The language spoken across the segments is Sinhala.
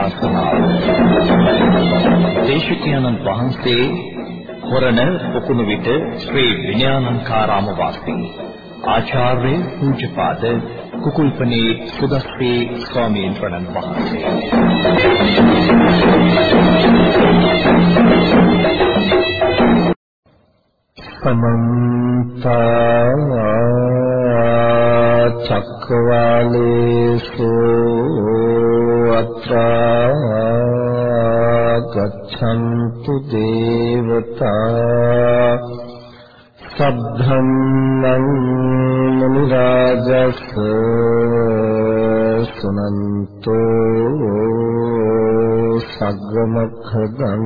ධර්මානුශාසනාව දේශිකානන් වහන්සේ හොරණ පොකුණු විට ශ්‍රී විනයාලංකාරාම වාසී. ආචාර්ය පූජ්‍යපාද කුකුල්පනේ සුදස්සේ ස්වාමීන් වහන්සේ. සමන්ත චක්කවාලේසු අත්‍රා ගච්ඡන්තු දේවතා සද්ධම්මං මුනි රාජස් සුනන්තෝ සග්ගමඛදං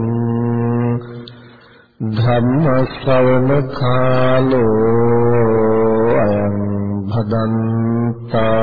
ධම්ම ශ්‍රවණ කාලෝ අයං භදන්තා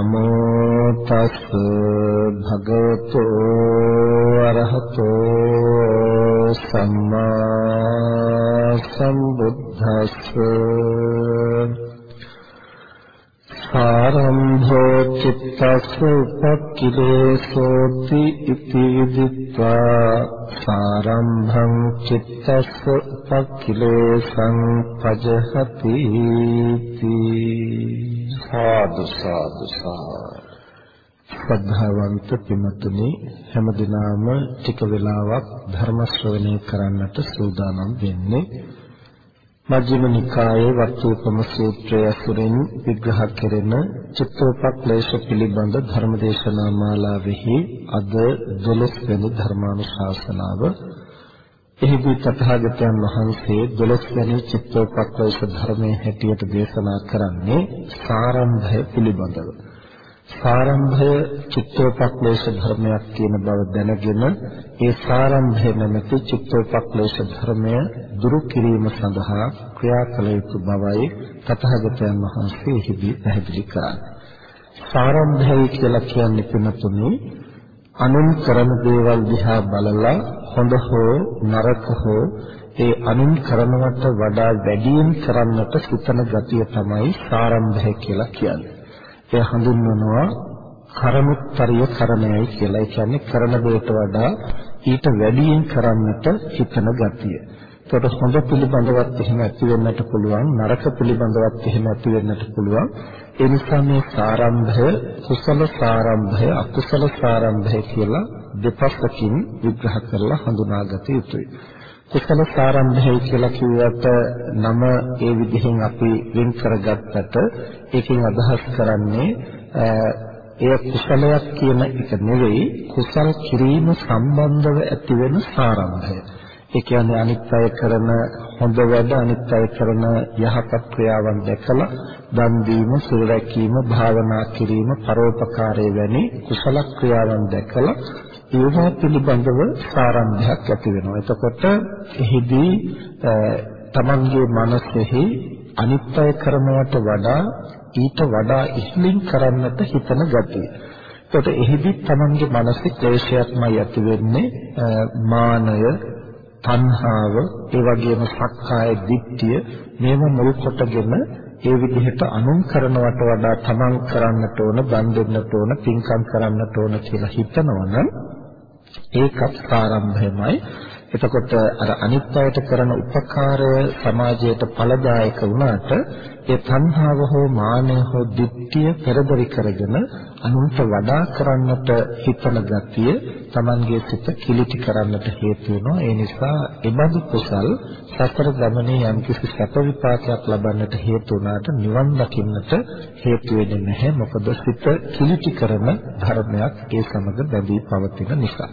නමෝ තස් භගවතු අරහතෝ සම්මා සම්බුද්දස්ස ආරම්භෝ චිත්තස්ස උපක්ඛිලේසෝති ඉති විදිත්වා ආරම්භං චිත්තස්ස උපක්ඛිලේසං පජහති සාදු සාදු සද්ධාවන්ත පින්තුනි හැමදිනම ටික වෙලාවක් ධර්ම ශ්‍රවණය කරන්නට සූදානම් වෙන්නේ මජ්ක්‍ධිම නිකායේ වර්තූපම සූත්‍රය අසුරින් විග්‍රහ කෙරෙන චිත්තෝපක්ලේශ පිළිබඳ ධර්මදේශනා මාලාවෙහි අද 12 වෙනි ධර්මානුශාසනාව එහිදී තථාගතයන් වහන්සේ 12 වෙනි චිත්තෝපක්ලේශ ධර්මයේ හැටියට දේශනා කරන්නේ සාරම්භය පිළිබඳව. සාරම්භය චිත්තෝපක්ලේශ ධර්මයක් කියන බව දැනගෙන ඒ සාරම්භය නැමැති චිත්තෝපක්ලේශ ධර්මය දුරු කිරීම සඳහා ක්‍රියා කළ යුතු බවයි තථාගතයන් වහන්සේ එහිදී පැහැදිලි කරන්නේ. සාරම්භය කියලා කියන්නේ පිනතුනේ අනුන් කරන දේවල් දිහා බලලා හොඳ හෝ නරක හෝ ඒ අනුන් කරනවට වඩා වැඩියෙන් කරන්නට සිතන ගතිය තමයි සාරම්භය කියලා කියන්නේ. එය හඳුන්වනවා කරමුත්තරිය කරණයයි කියලා. ඒ කියන්නේ කරන දෙයට වඩා ඊට වැඩියෙන් කරන්නට හිතන ගතිය. ඒකට හොඳ පිළිබඳවත් එහෙම ඇති වෙන්නට පුළුවන් නරක පිළිබඳවත් එහෙම ඇති වෙන්නට පුළුවන් ඒ නිසා මේ සාරම්භය කුසල සාරම්භය අකුසල සාරම්භය කියලා දෙපසකින් විග්‍රහ කරලා හඳුනාගත යුතුයි කුසල සාරම්භය කියලා කිව්වට නම ඒ විදිහෙන් අපි වෙන් කරගත්තට ඒකෙන් අදහස් කරන්නේ එය කුසලයක් කියන එක නෙවෙයි කුසල් කිරීම සම්බන්ධව ඇතිවෙන සාරම්භය. ඒ කියන්නේ අනිත් අය කරන හොඳ වැඩ අනිත් අය කරන යහපත් ක්‍රියාවන් දැකලා දන් දීම, සුර රැකීම, භාවනා කිරීම, පරෝපකාරය වැනි කුසල ක්‍රියාවන් දැකලා ඒවා පිළිබඳව සාරම්භයක් ඇති වෙනවා. එතකොට එහිදී තමන්ගේ මනසෙහි අනිත්‍ය කරනවට වඩා ඊට වඩා ඉහළින් කරන්නට හිතන ගතිය. එතකොට එහිදී තමන්ගේ මනසේ ක්ලේශයක්මයි ඇති වෙන්නේ මානය, තණ්හාව, ඒ වගේම සක්කාය දිට්ඨිය මේව මුල් කොටගෙන ඒ විදිහට අනුන් කරනවට වඩා තමන් කරන්නට ඕන, දන් දෙන්නට ඕන, පින්කම් කරන්නට ඕන කියලා හිතනවනම් ඒකත් ආරම්භයමයි. එතකොට අර අනිත් අයට කරන උපකාරය සමාජයට ඵලදායක වුණාට ඒ තණ්හාව හෝ මානය හෝ දිට්ඨිය පෙරදරි කරගෙන අනුන්ට වඩා කරන්නට හිතන ගතිය Tamanගේ සිත කිලිටි කරන්නට හේතු වෙනවා. ඒ නිසා එබඳු කුසල් සතර ගමනේ යම්කිසි සැප විපාකයක් ලබන්නට හේතු වුණාට නිවන් දකින්නට හේතු වෙන්නේ නැහැ. මොකද සිත කිලිටි කරන ධර්මයක් ඒ සමග බැඳී පවතින නිසා.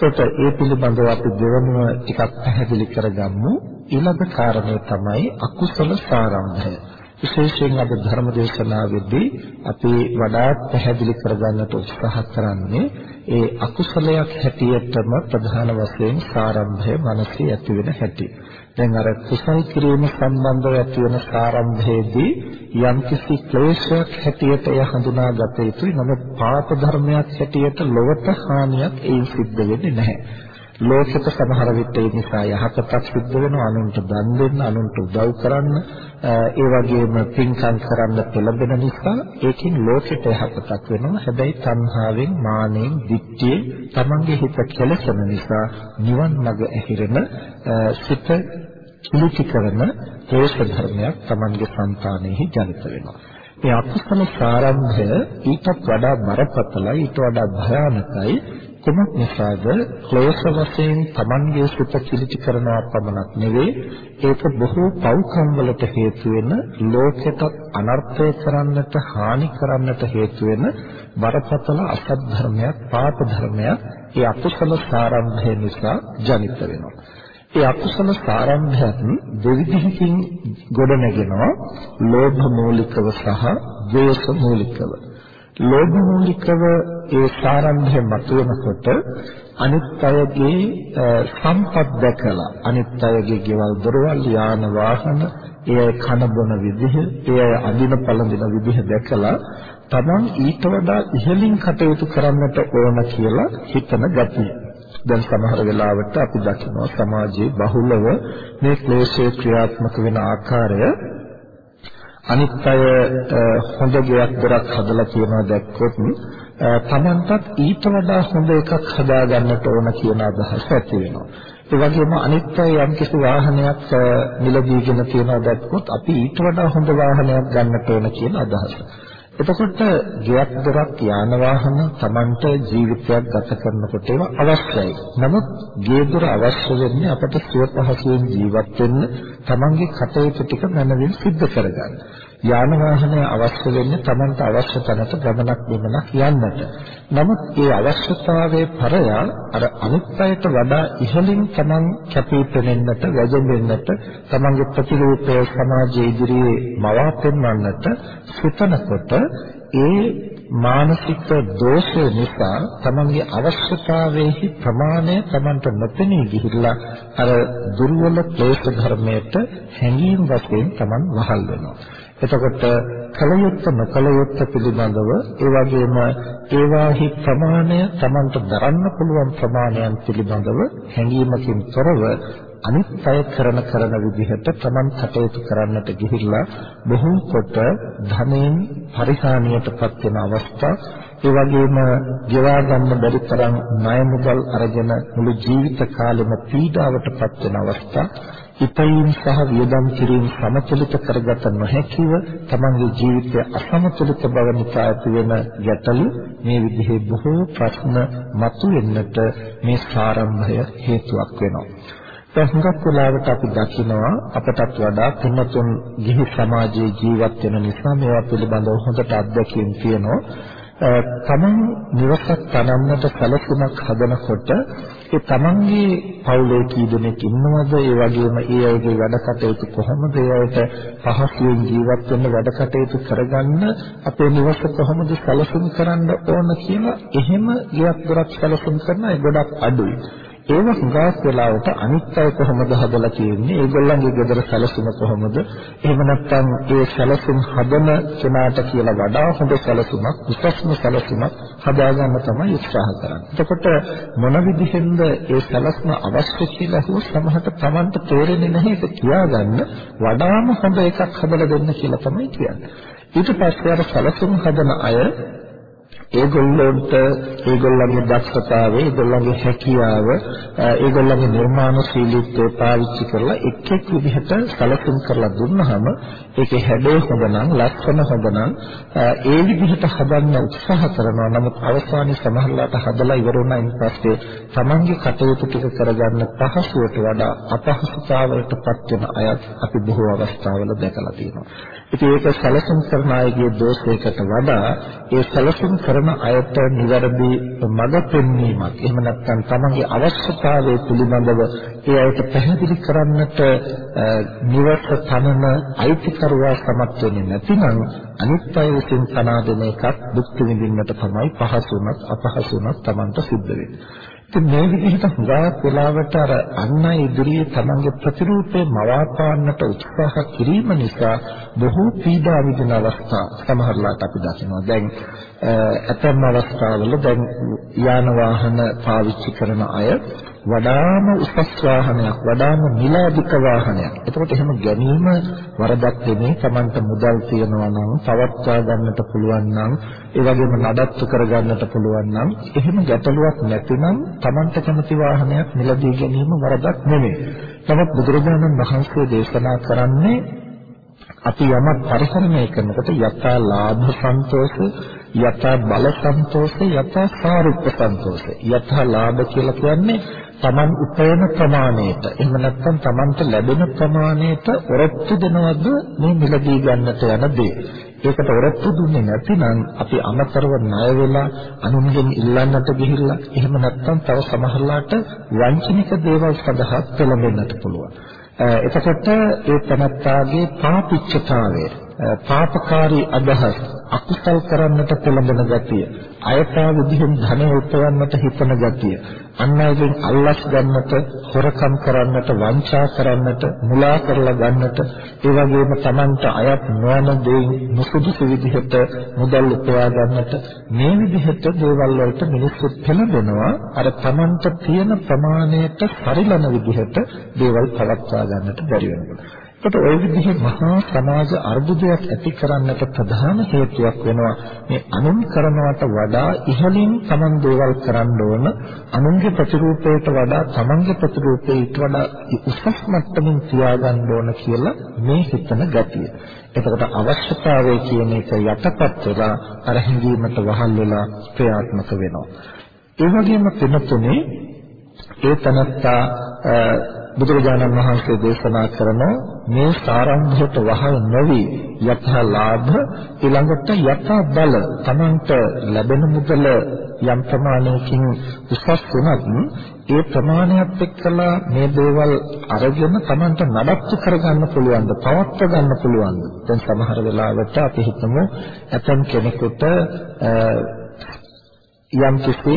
එතකොට ඒ පිළිබඳව අපි දෙවනුව ටිකක් පැහැදිලි කරගමු. ඊළඟ කාරණය තමයි අකුසල සාරම්භය. විශේෂයෙන් අද ධර්ම දේශනාවේදී අපි වඩාත් පැහැදිලි කරගන්නට උත්සාහ කරන්නේ ඒ අකුසලයක් හැටියටම ප්‍රධාන වශයෙන් සාරම්භය මනසේ ඇති වෙන හැටි. දැන් අර කුසල් කිරීම සම්බන්ධව ඇති වෙන සාරම්භයේදී යම්කිසි ක්ලේශයක් හැටියට එය හඳුනාගත යුතුයි. නමුත් පාප ධර්මයක් හැටියට ලොවට හානියක් ඒ සිද්ධ වෙන්නේ නැහැ. ලෝකෙට සමහර විට ඒ නිසා යහපතක් සිද්ධ වෙනවා අනුන්ට දන් දෙන්න අනුන්ට උදව් කරන්න ඒ වගේම පින්කම් කරන්න පෙළඹෙන නිසා ඒකෙන් ලෝකෙට යහපතක් වෙනවා. හැබැයි තණ්හාවෙන් මානෙන් දික්තියෙන් තමන්ගේ හිත කෙලසන නිසා නිවන් මඟ ඇහිරෙන සිත කිලිටි කරන ක්ලේශ ධර්මයක් තමන්ගේ సంతානෙහි ජනිත වෙනවා. මේ අකුසල සාරම්භය ඊටත් වඩා බරපතලයි ඊට වඩා භයානකයි. කුමක් නිසාද ක්ලේශ වශයෙන් Tamanගේ සිත කිලිටි කරනවා පමණක් නෙවෙයි ඒක බොහෝ පෞකම් වලට හේතු වෙන ලෝකෙට අනර්ථය කරන්නට හානි කරන්නට හේතු වෙන බරපතල අසත් ධර්මයක් පාප ධර්මයක් ඒ අකුසල සාරම්භය නිසා ජනිත වෙනවා. ඒ අකුසල සාරම්භයන් දෙවිධකින් ගොඩ නැගෙනවා ලෝභ මූලිකව සහ ද්වේෂ මූලිකව. ලෝභ මූලිකව ඒ සාරම්භය මතුවෙනකොට අනිත් අයගේ සම්පත් දැකලා අනිත් අයගේ ගෙවල් දොරවල් යාන වාහන ඒ කන බොන විදිහ ඒ අඳින පළඳින විදිහ දැකලා තමන් ඊට වඩා ඉහළින් කටයුතු කරන්නට ඕන කියලා හිතන ගතිය. දැන් සමහර වෙලාවට අපි දකිනවා සමාජයේ බහුලව මේ ක්ලේශයේ ක්‍රියාත්මක වෙන ආකාරය අනිත් අය හොඳ ගෙයක් දොරක් හදලා තියනවා දැක්කොත් තමන්ටත් ඊට වඩා හොඳ එකක් හදා ගන්නට ඕන කියන අදහස ඇති වෙනවා. ඒ වගේම අනිත් අය යම්කිසි වාහනයක් මිලදීගෙන තියනවා දැක්කොත් අපි ඊට වඩා හොඳ වාහනයක් ගන්නට ඕන කියන අදහස. එතකොට ගෙයක් දොරක් යාන වාහන Tamanට ජීවිතයක් ගත කරනකොට ඒවා අවශ්‍යයි. නමුත් ගේ දොර අවශ්‍ය වෙන්නේ අපට සුව පහසුවෙන් ජීවත් වෙන්න Tamanගේ කටයුතු ටික මනමින් සිද්ධ කරගන්න. යාන වාහනය අවශ්‍ය වෙන්නේ Tamanට අවශ්‍ය තැනට ගමනක් බිමනක් යන්නට. නමුත් ඒ අවශ්‍යතාවයේ පරය අර අනිත් අයට වඩා ඉහළින් Taman කැපී පෙනෙන්නට, වැජඹෙන්නට, Tamanගේ ප්‍රතිරූපය සමාජයේ ඉදිරියේ මවා පෙන්වන්නට සිතනකොට ඒ මානසික දෝෂය නිසා තමන්ගේ අවශ්‍යතාවයේ ප්‍රමාණය තමන්ට නොපෙනී ගිහිල්ලා අර දුර්වල ක්ලේශ ධර්මයට හැඟීම් වශයෙන් තමන් වහල් වෙනවා. එතකොට කලයුත්ත නොකලයුත්ත පිළිබඳව ඒ වගේම ඒවාහි ප්‍රමාණය තමන්ට දරන්න පුළුවන් ප්‍රමාණයන් පිළිබඳව හැඟීමකින් තොරව අනිත් අය කරන කරන විදිහට තමන් කටයුතු කරන්නට ගිහිල්ලා බොහෝ කොට ධනෙන් පරිහානියටපත් වෙන අවස්ථා. ඒ වගේම ගෙවා ගන්න බැරි තරම් ණය මුදල් අරගෙන මුළු ජීවිත කාලෙම පීඩාවටපත් වෙන අවස්ථා. ඉපයීම් සහ වියදම් කිරීම සමතුලිත කරගත නොහැකිව තමන්ගේ ජීවිතය අසමතුලිත බව නිසා ඇති වෙන ගැටලු මේ විදිහේ බොහෝ ප්‍රශ්න මතුවෙන්නට මේ ආරම්භය හේතුවක් වෙනවා. හුඟක් වෙලාවට අපි දකිනවා අපටත් වඩා තුන්තුන් ගිහි සමාජයේ ජීවත් වෙන නිසා මේවා පිළිබඳව හොඳට අත්දැකීම් තියෙනවා. තමන් නිවසක් තනන්නට සැලසුමක් හදනකොට ඒ තමන්ගේ පවුලේ කී දෙනෙක් ඉන්නවද? ඒ වගේම ඒ අයගේ වැඩ කටයුතු කොහොමද? ඒ අයට පහසුවෙන් ජීවත් වෙන්න වැඩ කටයුතු කරගන්න අපේ නිවස කොහොමද සැලසුම් කරන්න ඕන කියලා එහෙම ගියක් දොරක් සැලසුම් කරන අය ගොඩක් අඩුයි. ඒව හුඟක් වෙලාවට අනිත් අය කොහොමද හදලා තියෙන්නේ? ඒගොල්ලන්ගේ ගෙදර සැලසුම කොහොමද? එහෙම නැත්නම් ඒ සැලසුම් හදන කෙනාට කියලා වඩා හොඳ සැලසුමක් උසස්ම සැලසුමක් හදාගන්න තමයි උත්සාහ කරන්නේ. එතකොට මොන විදිහෙන්ද ඒ සැලසුම අවශ්‍ය කියලා හෝ සමහරට Tamanට තේරෙන්නේ නැහැ. ඒක කියාගන්න වඩාම හොඳ එකක් හදලා දෙන්න කියලා තමයි කියන්නේ. ඊට පස්සේ අර සැලසුම් හදන අය ඒගොල්ලන්ට ඒගොල්ලන්ගේ දක්ෂතාවය, ඒගොල්ලන්ගේ හැකියාව, ඒගොල්ලන්ගේ නිර්මාණශීලීත්වය පාවිච්චි කරලා එක් එක් විදිහට සැලසුම් කරලා දුන්නාම ඒකේ හැඩය හොඳ නම්, ලක්ෂණ හොඳ නම් ඒ විදිහට හදන්න උත්සාහ කරනවා. නමුත් අවසානයේ සමහරලාට හදලා ඉවර වුණායින් පස්සේ තමන්ගේ කටයුතු ටික කරගන්න පහසුවට වඩා අපහසුතාවයටපත් වෙන අයත් අපි බොහෝ අවස්ථාවල දැකලා තියෙනවා. ඉතින් ඒක සැලසුම් කරන අයගේ දෝෂයකට වඩා ඒ සැලසුම් කරන අයට නිවැරදි මඟ පෙන්වීමක් එහෙම නැත්නම් තමන්ගේ අවශ්‍යතාවය පිළිබඳව ඒ අයට පැහැදිලි කරන්නට නිවස තනන අයිතිකරුවා සමත් වෙන්නේ නැතිනම් අනිත් අය විසින් තනා දෙන එකක් දුක් විඳින්නට තමයි පහසුණත් අපහසුණත් තමන්ට සිද්ධ වෙන්නේ ඉතින් මේ විදිහට හුඟක් වෙලාවට අර අන්න ඉදිරියේ තමන්ගේ ප්‍රතිරූපේ මවාපාන්නට උත්සාහ කිරීම නිසා බොහෝ පීඩා විඳින අවස්ථා සමහරලාට අපි දකිනවා. දැන් ඇතැම් අවස්ථාවල දැන් යාන වාහන පාවිච්චි කරන අය වඩාම උසස් වාහනයක් වඩාම මිලාදික වාහනයක්. එතකොට එහෙම ගැනීම වරදක් නෙමෙයි. Tamanට මුදල් තියනවා නම් පවත්වා ගන්නට පුළුවන් නම් ඒ වගේම නඩත්තු කර ගන්නට පුළුවන් නම් එහෙම ගැටලුවක් නැතිනම් Tamanට කැමති වාහනයක් මිලදී ගැනීම වරදක් නෙමෙයි. නමුත් බුදුරජාණන් වහන්සේ දේශනා කරන්නේ අපි යමක් පරිහරණය කරනකොට යථා ලාභ සන්තෝෂ යථා බල සන්තෝෂ යථා සාරුප්ප සන්තෝෂ යථා ලාභ කියලා කියන්නේ Taman උපයන ප්‍රමාණයට එහෙම නැත්නම් Tamanට ලැබෙන ප්‍රමාණයට ඔරොත්තු දෙනවද මේ මිලදී ගන්නට යන දේ. ඒකට ඔරොත්තු දුන්නේ නැතිනම් අපි අමතරව ණය වෙලා අනුන්ගෙන් ඉල්ලන්නට ගිහිල්ලා එහෙම නැත්නම් තව සමහරලාට වංචනික දේවල් සඳහා පෙළඹෙන්නට පුළුවන්. එතකොට ඒ තනත්තාගේ පාපිච්චතාවය පාපකාරී අදහස් අකුසල් කරන්නට පෙළඹෙන ගතිය අයථා විදිහෙන් ධනෙ උපයන්නට හිතන ගතිය අන් අයගෙන් අල්ලස් ගන්නට හොරකම් කරන්නට වංචා කරන්නට මුලා කරලා ගන්නට ඒ වගේම Tamanට අයත් නොවන දේ මුසුදුසු විදිහට මුදල් උපයා ගන්නට මේ විදිහට දේවල් වලට මිනිස්සු පෙළඹෙනවා. අර Tamanට තියෙන ප්‍රමාණයට පරිලන විදිහට දේවල් පවත්වා ගන්නට බැරි වෙනවා. ඒකට ওই විදිහේ මහා සමාජ අර්බුදයක් ඇති කරන්නට ප්‍රධාන හේතුවක් වෙනවා මේ අනුන් කරනවට වඩා ඉහළින් Taman දේවල් කරන්න ඕන අනුන්ගේ ප්‍රතිරූපයට වඩා Tamanගේ ප්‍රතිරූපේ ඊට වඩා උසස් මට්ටමින් තියාගන්න ඕන කියලා මේ හිතන ගතිය. එතකොට අවශ්‍යතාවය කියන එක යටපත් වෙලා අර හැඟීමට වහල් වෙලා ක්‍රියාත්මක වෙනවා. ඒ වගේම වෙනතුනේ ඒ තනත්තා බුදුරජාණන් වහන්සේ දේශනා කරන මේ සාරාංශයට වහල් නොවි යථා ලාභ ඊළඟට යථා බල තමන්ට ලැබෙන මුදල යම් ප්‍රමාණයකින් උසස් වුණත් ඒ ප්‍රමාණයත් එක්කලා මේ දේවල් අරගෙන තමන්ට නඩත්තු කරගන්න පුළුවන්ද පවත්ව ගන්න පුළුවන්ද? දැන් සමහර වෙලාවට අපි හිතමු ඇතම් කෙනෙකුට යම් කිසි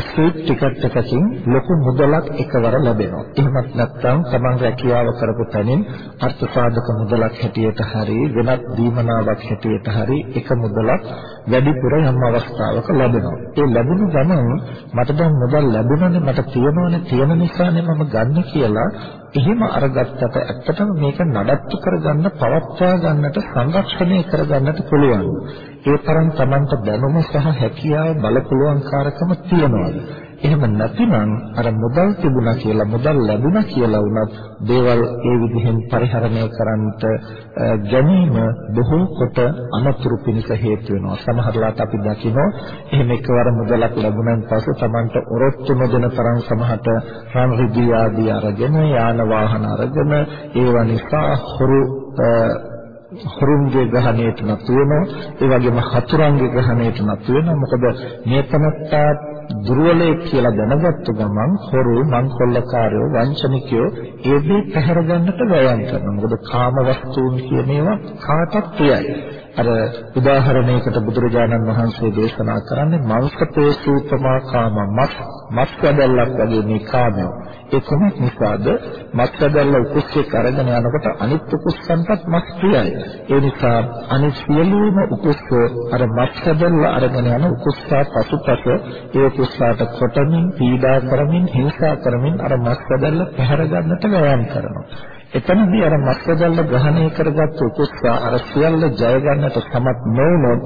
ස්ටේට් ටිකට් එකකින් ලොකු මුදලක් එකවර ලැබෙනවා. එහෙමත් නැත්නම් Taman රැකියාව කරපු තැනින් අර්ථ සාධක මුදලක් හැටියට හරි වෙනත් දීමනාවක් හැටියට හරි එක මුදලක් වැඩිපුර යම් අවස්ථාවක ලැබෙනවා. ඒ ලැබුණු ගමන් මට දැන් මුදල් ලැබුණානේ මට තියෙනවනේ තියෙන නිසානේ මම ගන්න කියලා එහෙම අරගත්තට ඇත්තටම මේක නඩත්තු කරගන්න පවත්වා ගන්නට සංරක්ෂණය කරගන්නට පුළුවන්. ඒ තරම් Tamanට දැනුම සහ හැකියාව බලපුලුවන්කාරකම තියනවාද? එහෙම නැතිනම් අර මුදල් තිබුණා කියලා මුදල් ලැබුණා කියලා වුණත් දේවල් ඒ විදිහෙන් පරිහරණය කරන්නට ගැනීම බොහෝ කොට අනතුරු පිණිස හේතු වෙනවා. සමහරලාට අපි දකිනවා එහෙම එකවර මුදලක් ලැබුණාන් පස්සේ Tamanට ඔරොත්තු නොදෙන තරම් සමහරට රන් රිදී ආදී අරගෙන යාන වාහන අරගෙන ඒවා නිසා හොරු හොරුන්ගේ ග්‍රහණයට නතු වෙනවා ඒ වගේම හතුරන්ගේ ග්‍රහණයට නතු වෙනවා මොකද මේ තනත්තා දුර්වලයේ කියලා දැනගත්තු ගමන් හොරු මංකොල්ලකාරයෝ වංචනිකයෝ ඒ දේ පැහැර ගන්නට වෑයම් කරනවා. මොකද කාම වස්තුන් කියන ඒවා කාටත් ප්‍රියයි. අර උදාහරණයකට බුදුරජාණන් වහන්සේ දේශනා කරන්නේ මංසපේ සූපමා කාම මස් මස් කඩල්ලක් වගේ මේ කාමය. ඒ කොහොමද නිසාද? මස් කඩල්ල උකුස්සෙක් අරගෙන යනකොට අනිත් උකුස්සන්ටත් මස් ප්‍රියයි. ඒ නිසා අනිත් සියලුම උකුස්ස අර මස් කඩල්ල අරගෙන යන උකුස්සා පසුපස ඒ උකුස්සාට කොටමින් පීඩා කරමින් හිංසා කරමින් අර මස් කඩල්ල පැහැර ගන්නට වෑයම් කරනවා. එතනදී අර මත්කදල්ල ග්‍රහණය කරගත් උකුස්සා අර සියල්ල ජය ගන්නට සමත් නොවුනොත්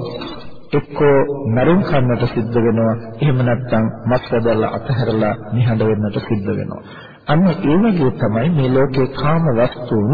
එක්කෝ මරුන් කන්නට සිද්ධ වෙනවා. එහෙම නැත්නම් මස් වැදලා අතහැරලා නිහඬ වෙන්නට සිද්ධ වෙනවා. අන්න ඒ වගේ තමයි මේ ලෝකේ කාම වස්තුන්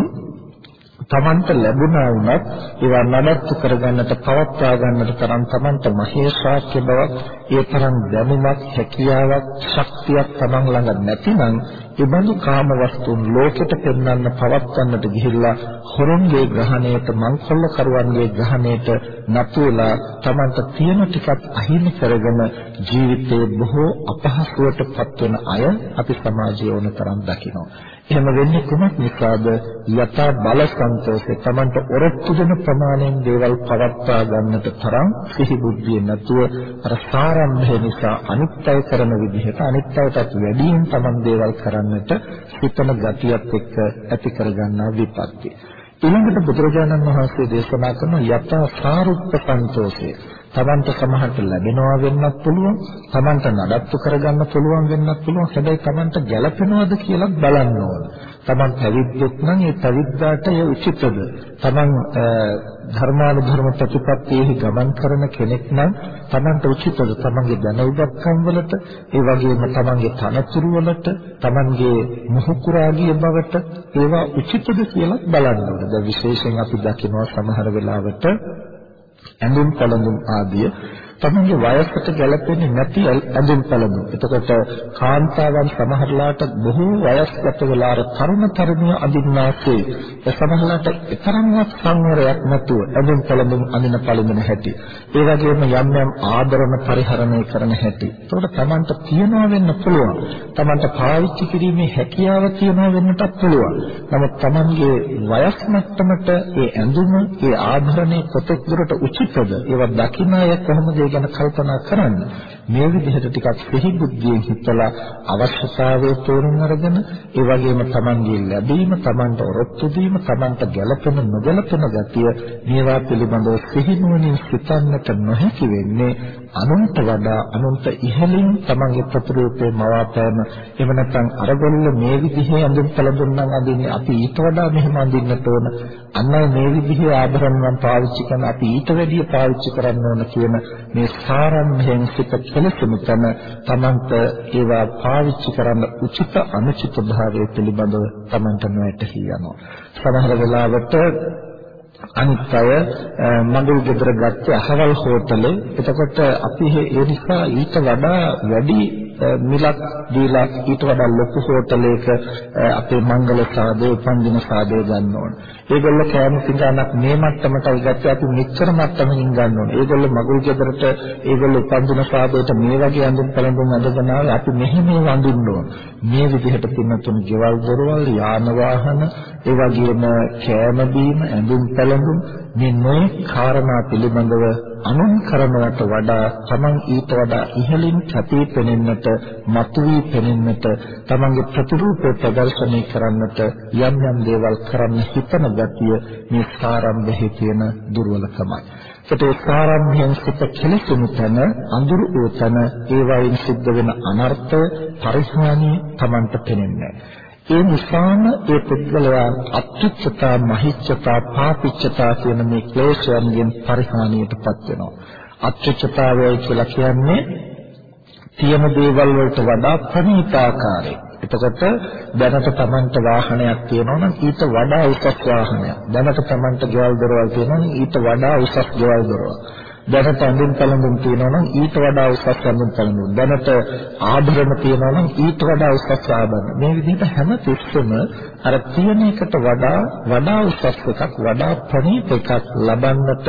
තමන්ට ලැබුණා වුණත් ඒවා නඩත්තු කරගන්නට පවත්වා ගන්නට තරම් තමන්ට මහේශාක්‍ය බවක් ඒ තරම් දැනුමක් හැකියාවක් ශක්තියක් තමන් ළඟ නැතිනම් ඒ බඳු කාම වස්තුන් ලෝකෙට පෙන්වන්න පවත්වන්නට ගිහිල්ලා හොරුන්ගේ ග්‍රහණයට මංකොල්ල කරුවන්ගේ ග්‍රහණයට නතුවලා තමන්ට තියෙන ටිකක් අහිමි කරගෙන ජීවිතේ බොහෝ අපහසුවටපත් වෙන අය අපි සමාජයේ ඕන තරම් දකිනවා. එහෙම වෙන්නේ කුමක් නිසාද? යථා බල සංතෝෂේ Tamanට ඔරොත්තු දෙන ප්‍රමාණයෙන් දේවල් පවත්වා ගන්නට තරම් සිහි බුද්ධිය නැතුව අර සාරම්භය නිසා අනිත්‍ය කරන විදිහට අනිත්‍යයටත් වැඩියෙන් Taman දේවල් කරන්නට හිතන ගතියත් එක්ක ඇති කරගන්නා විපත්ති. ඊළඟට බුදුරජාණන් වහන්සේ දේශනා කරන යථා සාරුප්ප සංතෝෂේ තමන්ට සමහරට ලැබෙනවා වෙන්නත් පුළුවන් තමන්ට නඩත්තු කරගන්න පුළුවන් වෙන්නත් පුළුවන්. හැබැයි තමන්ට ගැළපෙනවද කියලා බලන්න ඕන. තමන් පැවිද්දෙක් නම් ඒ පැවිද්දාට ඒ උචිතද? තමන් ධර්මානුධර්ම ප්‍රතිපත්තියෙහි ගමන් කරන කෙනෙක් නම් තමන්ට උචිතද? තමන්ගේ දැනුගත්කම් වලට ඒ වගේම තමන්ගේ තනතුරු වලට තමන්ගේ මුහුකුරාගිය බවට ඒවා උචිතද කියලා බලන්න ඕන. දැන් විශේෂයෙන් අපි දකිනවා සමහර වෙලාවට ඇඳුම් පැළඳුම් ආදිය තමන්ගේ වයසට ගැලපෙන්නේ නැති ඇඳුම් පැළඳුම්. එතකොට කාන්තාවන් සමහරලාට බොහෝ වයස්ගත වෙලා අර තරුණ තරුණිය අඳින්නාසේ ඒ සමහරලාට තරම්වත් සංවරයක් නැතුව ඇඳුම් පැළඳුම් අඳින පළඳින හැටි. ඒ වගේම යම් යම් ආදරණ පරිහරණය කරන හැටි. එතකොට තමන්ට තියනවා වෙන්න පුළුවන්. තමන්ට පාවිච්චි කිරීමේ හැකියාව තියනවා වෙන්නටත් පුළුවන්. නමුත් තමන්ගේ වයස් මට්ටමට ඒ ඇඳුම, ඒ ආභරණේ කොතෙක් දුරට උචිතද? ඒවා දකින්න අය කොහොමද ගැන කල්පනා කරන්න. මේ විදිහට ටිකක් සිහි බුද්ධියෙන් හිතලා අවශ්‍යතාවයේ තෝරන අරගෙන ඒ වගේම Tamanගේ ලැබීම, Tamanට ඔරොත්තු දීම, Tamanට ගැළපෙන නොගැළපෙන ගතිය මේවා පිළිබඳව සිහිනුවණින් සිතන්නට නොහැකි වෙන්නේ අනුන්ට වඩා අනුන්ට ඉහළින් Tamanගේ ප්‍රතිරූපේ මවාපෑම එහෙම නැත්නම් අරගොල්ල මේ විදිහේ අඳුන් පළඳුන්නම් අඳින්නේ අපි ඊට වඩා මෙහෙම අඳින්නට ඕන අන්න මේ විදිහේ ආභරණ පාවිච්චි කරන අපි ඊට වැඩිය පාවිච්චි කරන්න ඕන කියන මේ සාරම්භයෙන් සිත කෙලෙසුණු තැන Tamanට ඒවා පාවිච්චි කරන්න උචිත අනුචිත භාවය පිළිබඳව Tamanට නොඇටහි යනවා. සමහර වෙලාවට අනිත් අය මඟුල් ගෙදර ගත්ත අහවල් හෝටලේ එතකොට අපි ඒ නිසා ඊට වඩා වැඩි මිලක් දීලා ඊට වඩා ලොකු හෝටලයක අපේ මංගල සාදේ උපන්දින සාදේ ගන්න ඕන. ඒගොල්ලෝ කෑම පිටානක් මේ මට්ටමටයි ගත්තේ අපි මෙච්චර මට්ටමකින් ගන්න ඕන. ඒගොල්ලෝ මගුල් ගෙදරට ඒගොල්ලෝ උපන්දින සාදේට මේ වගේ අඳුම් පැළඳුම් අඳගෙන ආවේ අපි මෙහෙම වඳින්න ඕන. මේ විදිහට පින්නතුන් ගෙවල් දොරවල් යාන වාහන ඒ වගේම කෑම බීම ඇඳුම් පැළඳුම් මේ නොයෙක් කාරණා පිළිබඳව අනුන් කරනවට වඩා තමන් ඊට වඩා ඉහළින් කැපී පෙනෙන්නට, මතුවී පෙනෙන්නට, තමන්ගේ ප්‍රතිරූපය ප්‍රදර්ශනය කරන්නට යම් යම් දේවල් කරන්න හිතන ගතිය මේ සාරම්භයේ තියෙන දුර්වලකමයි. ඒකේ සාරම්භයෙන් සිට කෙලෙසුණු තැන, අඳුරු වූ තැන, ඒ වයින් සිද්ධ වෙන අනර්ථ, පරිහානිය තමන්ට පෙනෙන්නේ නැහැ. ඒ නිසාම ඒ පුද්ගලයා අත්‍යච්ඡතා මහිච්ඡතා පාපිච්ඡතා කියන මේ ක්ලේශයන්ගෙන් පරිහානියටපත් වෙනවා. අත්‍යච්ඡතාවය කියලා කියන්නේ තියෙන දේවල් වලට වඩා ප්‍රණීතාකාරයි. එතකොට දැනට Tamanට වාහනයක් තියෙනවා නම් ඊට වඩා උසස් වාහනයක්. දැනට Tamanට ගෙවල් දොරවල් තියෙනවා නම් ඊට වඩා උසස් ගෙවල් දොරවල්. දැනට අඳුන් පළඳුන් තියෙනවා නම් ඊට වඩා උසස් අඳුන් පළඳුන් දැනට ආභරණ තියෙනවා නම් ඊට වඩා උසස් ආභරණ. මේ විදිහට හැම තිස්සෙම අර තියෙන එකට වඩා වඩා උසස් එකක් වඩා ප්‍රණීත එකක් ලබන්නට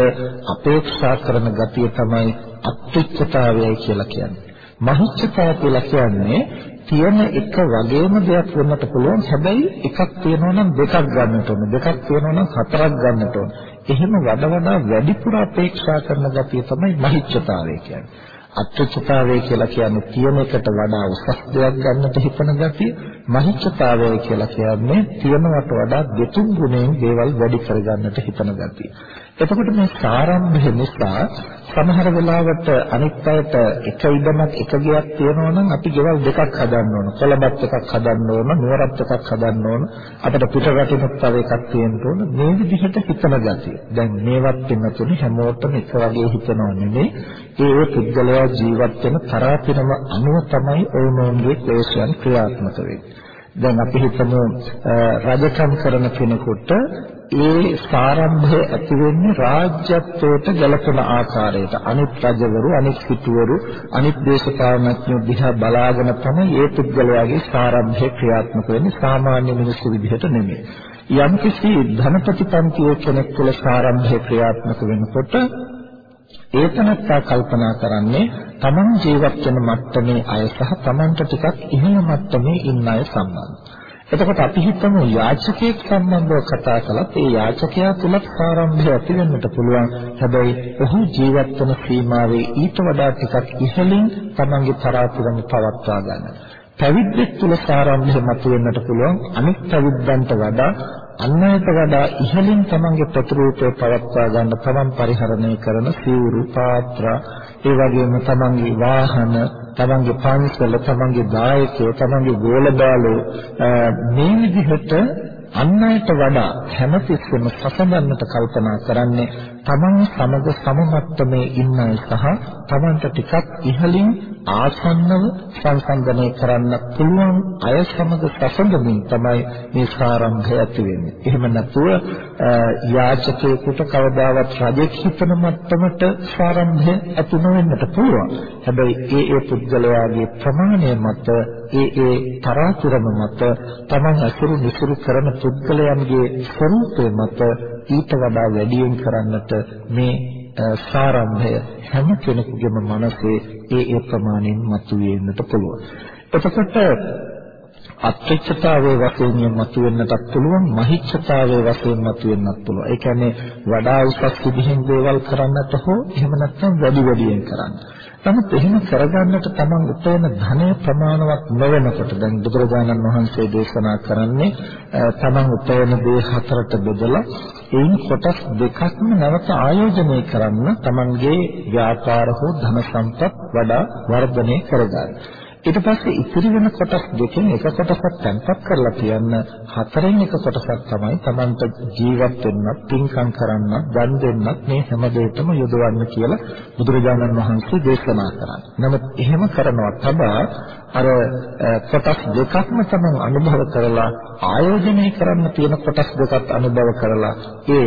අපේක්ෂා කරන ගතිය තමයි අත්‍යච්ඡතාවයයි කියලා කියන්නේ. මහිච්ඡතාව කියලා කියන්නේ තියෙන එක වගේම දෙයක් වෙන්නට පුළුවන්. හැබැයි එකක් තියෙනවා නම් දෙකක් ගන්නට ඕන. දෙකක් තියෙනවා නම් හතරක් ගන්නට ඕන. එහෙම වඩා වඩා වැඩිපුර අපේක්ෂා කරන ගතිය තමයි මහිච්ඡතාවය කියන්නේ. අත්‍යච්ඡතාවය කියලා කියන්නේ තියෙන එකට වඩා උසස් දෙයක් ගන්නට හිතන ගතිය මහිච්ඡතාවය කියලා කියන්නේ තියෙනවට වඩා දෙතුන් ගුණයෙන් දේවල් වැඩි කරගන්නට හිතන ගතිය. එතකොට මේ සාරම්භය නිසා සමහර වෙලාවට අනිත් අයට එක ඉඩමක් එක ගයක් තියෙනවා නම් අපි ගෙවල් දෙකක් හදන්න ඕන. කොළඹත් එකක් හදන්න ඕන, නුවරත් එකක් හදන්න ඕන. අපිට පිටරටිනුත් තව එකක් තියෙන්න ඕන. මේ විදිහට හිතන ගතිය. දැන් මේවත් වෙනතුනේ හැමෝටම එක වගේ හිතනව නෙමෙයි. ඒ පුද්ගලයා ජීවත් වෙන තරාතිරම අනුව තමයි ඕනෝන්ගේ ක්ලේශයන් ක්‍රියාත්මක වෙන්නේ. දැන් අපි හිතමු රජකම් කරන කෙනෙකුට ඒ සාරම්භය ඇති වෙන්නේ රාජ්‍යත්වයට ගැලපෙන ආකාරයට අනිත් රජවරු අනිත් සිටුවරු අනිත් දේශපාලනඥයෝ දිහා බලාගෙන තමයි ඒ පුද්ගලයාගේ සාරම්භය ක්‍රියාත්මක වෙන්නේ සාමාන්‍ය මිනිස්සු විදිහට නෙමෙයි යම්කිසි ධනපති පන්තියේ කෙනෙක් තුළ සාරම්භය ක්‍රියාත්මක වෙනකොට ඒතනත්තා කල්පනා කරන්නේ තමන් ජීවත් වෙන මට්ටමේ අය සහ තමන්ට ටිකක් ඉහළ මට්ටමේ ඉන්න අය සම්බන්ධ. එතකොට අපි හිතමු යාචකයෙක් සම්බන්ධව කතා කළත් ඒ යාචකයා තුලත් ආරම්භය ඇති වෙන්නට පුළුවන්. හැබැයි ඔහු ජීවත් වෙන සීමාවේ ඊට වඩා ටිකක් ඉහළින් තමන්ගේ තරාතිරම පවත්වා ගන්න. පැවිද්දෙක් තුල ආරම්භය මතුවෙන්නට පුළුවන් අනිත් පැවිද්දන්ට වඩා අන් අයට වඩා ඉහළින් තමන්ගේ ප්‍රතිරූපය පවත්වා ගන්න තමන් පරිහරණය කරන සිවුරු පාත්‍ර ඒ වගේම තමන්ගේ වාහන තමන්ගේ පන්සල තමන්ගේ දායකයෝ තමන්ගේ ගෝලබාලෝ මේ විදිහට අන් අයට වඩා හැමතිස්සෙම සසඳන්නට කල්පනා කරන්නේ තමන් සමග සමමත්තමේ ඉන්න අය සහ තමන්ට ටිකක් ඉහළින් ආසන්නව සංසන්දනය කරන්න පුළුවන් අය සමග සසඳමින් තමයි මේ සාරම්භය ඇති වෙන්නේ. එහෙම නැතුව යාචකයෙකුට කවදාවත් රජෙක් හිතන මට්ටමට සාරම්භය ඇති නොවෙන්නට පුළුවන්. හැබැයි ඒ ඒ පුද්ගලයාගේ ප්‍රමාණය මත ඒ ඒ තරාතිරම මත තමන් අසුරු නිසුරු කරන පුද්ගලයන්ගේ ස්වરૂපය මත ඊට වඩා වැඩියෙන් කරන්නට මේ සාරම්භය හැම කෙනෙකුගේම මනසේ ඒ ඒ ප්‍රමාණයෙන් මතුවෙන්නට පුළුවන්. එතකොට අත්‍යච්ඡතාවයේ වශයෙන් මතුවෙන්නටත් පුළුවන් මහිච්ඡතාවයේ වශයෙන් මතුවෙන්නත් පුළුවන්. ඒ කියන්නේ වඩා උසස් විදිහෙන් දේවල් කරන්නට හෝ එහෙම නැත්නම් වැඩි වැඩියෙන් කරන්න. නමුත් එහෙම කරගන්නට තමන් උපයන ධනය ප්‍රමාණවත් නොවනකොට දැන් බුදුරජාණන් වහන්සේ දේශනා කරන්නේ තමන් උපයන දේ හතරට බෙදලා එයින් කොටස් දෙකක්ම නැවත ආයෝජනය කරන්න තමන්ගේ ව්‍යාපාර හෝ ධන සම්පත් වඩා වර්ධනය කරගන්න. ඊට පස්සේ ඉතිරි වෙන කොටස් දෙකෙන් එක කොටසක් තැන්පත් කරලා තියන්න හතරෙන් එක කොටසක් තමයි Tamanට ජීවත් වෙන්න, පින්කම් කරන්න, දන් දෙන්න මේ හැම දෙයකම යොදවන්න කියලා බුදුරජාණන් වහන්සේ දේශනා කරන්නේ. නමුත් එහෙම කරනවා තබා අර කොටස් දෙකක්ම තමයි අනුභව කරලා ආයෝජනය කරන්න තියෙන කොටස් දෙකක් අනුභව කරලා ඒ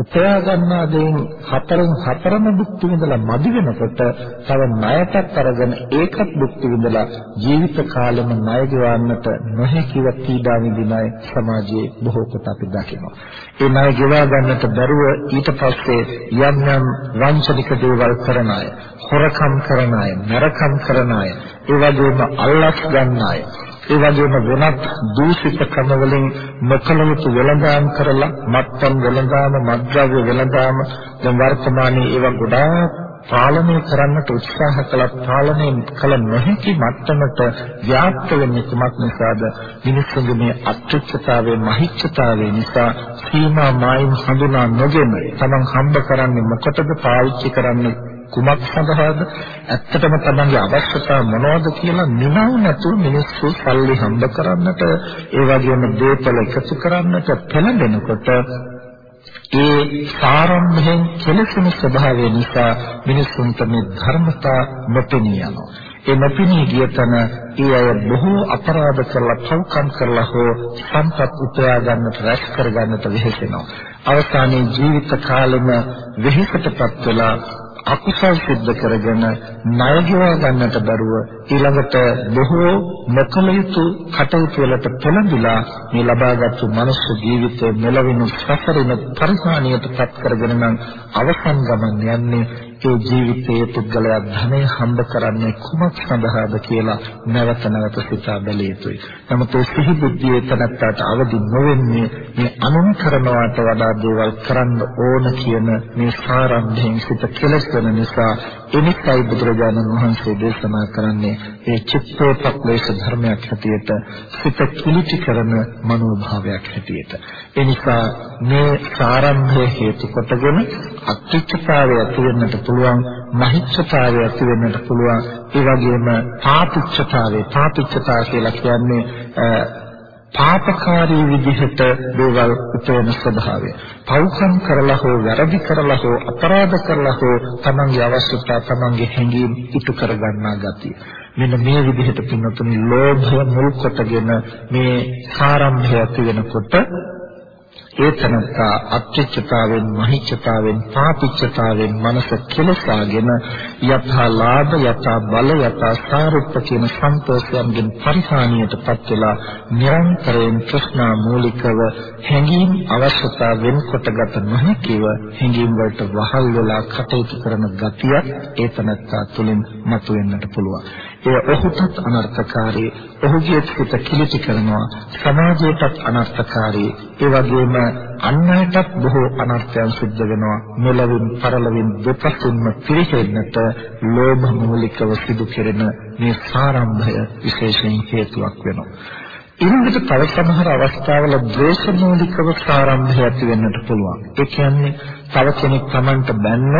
උපයා ගන්නා දේන් හතරෙන් හතරම දුක් විඳලා මදි වෙනකොට තව ණයටත් අරගෙන ඒකත් දුක් විඳලා ජීවිත කාලෙම ණය ගෙවන්නට නොහැකිව පීඩා විඳින අය සමාජයේ බොහෝ කොට අපි දකිනවා. ඒ ණය ගෙවා ගන්නට බැරුව ඊට පස්සේ යම් යම් වංචනික දේවල් කරන අය, හොරකම් කරන අය, නරකම් කරන අය, ඒ වගේම අල්ලස් ගන්න අය, ඒ වගේම වෙනත් දූෂිත ක්‍රම වලින් නොකල යුතු වෙළඳාම් කරලා මත්පැන් වෙළඳාම, මත්ද්‍රව්‍ය වෙළඳාම දැන් වර්තමානයේ ඒවා ගොඩාක් පාලනය කරන්නට උත්සාහ කළත් පාලනය කළ නොහැකි මට්ටමට ව්‍යාප්ත වෙන්නේ කුමක් නිසාද? මිනිස්සුන්ගේ මේ අත්‍යච්ඡතාවයේ මහිච්ඡතාවයේ නිසා සීමා මායින් හඳුනා නොගෙන තමන් හම්බ කරන්නේ මොකටද පාවිච්චි කරන්නේ කුමක් සඳහාද? ඇත්තටම තමන්ගේ අවශ්‍යතාව මොනවද කියලා නිනව නැතුව මිනිස්සු සල්ලි හම්බ කරන්නට ඒ වගේම දේපල එකතු කරන්නට පෙළඹෙනකොට ඒ සාරම්භයෙන් කෙලෙසුන ස්වභාවය නිසා මිනිසුන්ට මේ ධර්මතා නොපෙනී යනවා. ඒ නොපෙනී ගිය තැන ඒ අය බොහෝ අපරාධ කරලා පව්කම් කරලා හෝ සම්පත් උපයා ගන්නට රැස් කර ගන්නට වෙහෙසෙනවා. අවසානයේ ජීවිත කාලෙම වෙහෙසටපත් වෙලා අකුසල් සිද්ධ කරගෙන ණය ගෙවා ගන්නට බැරුව ඊළඟට බොහෝ නොකල යුතු කටයුතු වලට පෙළඹිලා මේ ලබාගත්තු මනුෂ්‍ය ජීවිතය මෙලවිනු සසරින පරිහානියට පත් කරගෙන නම් අවසන් ගමන් යන්නේ ඒ ජීවිතයේ පුද්ගලයා ධනය හම්බ කරන්නේ කුමක් සඳහාද කියලා නැවත නැවත සිතා බැලිය යුතුයි. නමුත් ඒ සිහි බුද්ධියේ තනත්තට අවදි නොවෙන්නේ මේ අනුන් කරනවාට වඩා දේවල් කරන්න ඕන කියන මේ සාරම්භයෙන් සිත කෙලස් වෙන නිසා එනිසයි බුදුරජාණන් වහන්සේ දේශනා කරන්නේ ඒ චිත්තෝපක්ලේශ ධර්මයක් හැටියට සිත කිලිටි කරන මනෝභාවයක් හැටියට. එනිසා මේ සාරම්භය හේතු කොටගෙන අත්‍යච්ඡතාවය ඇති වෙන්නට පුළුවන් මහිච්ඡතාවය ඇති වෙන්නට පුළුවන් ඒ වගේම පාපිච්ඡතාවය පාපිච්ඡතාව කියලා කියන්නේ පාපකාරී විදිහට දේවල් උපයන ස්වභාවය. පෞකම් කරලා හෝ වැරදි කරලා හෝ අපරාධ කරලා හෝ තමන්ගේ අවශ්‍යතා තමන්ගේ හැඟීම් ඉටු කරගන්නා ගතිය. මෙන්න මේ විදිහට පින්නතුනි ලෝභය මුල් කොටගෙන මේ ආරම්භය ඇති වෙනකොට ඒ තනත්තා අත්‍යච්ඡතාවෙන් මහිච්ඡතාවෙන් පාපිච්ඡතාවෙන් මනස කෙලසාගෙන යථා ලාභ යථා බල යථා සාරුප්ප කියන සන්තෝෂයන්ගෙන් පරිහානියටපත් වෙලා නිරන්තරයෙන් ප්‍රශ්නා මූලිකව හැඟීම් අවශ්‍යතා වෙනකොටගත නොහැකිව හැඟීම් වලට වහල් වෙලා කටයුතු කරන ගතිය ඒ තනත්තා තුළින් මතුවෙන්නට පුළුවන්. ඒ ඔහුටත් අනර්ථකාරී ඔහුගේ සිත කිලිටි කරනවා සමාජයටත් අනර්ථකාරී ඒ වගේම අන් අයටත් බොහෝ අනර්ථයන් සිද්ධ වෙනවා. මෙලවින් පරලවින් දෙපසින්ම පිරිහෙන්නට ලෝභ මූලිකව සිදු කෙරෙන මේ සාරම්භය විශේෂයෙන් හේතුවක් වෙනවා. ඊළඟට තව සමහර අවස්ථාවල ද්වේෂ මූලිකව සාරම්භය ඇති වෙන්නට පුළුවන්. ඒ කියන්නේ තව කෙනෙක් Tamanට බැන්න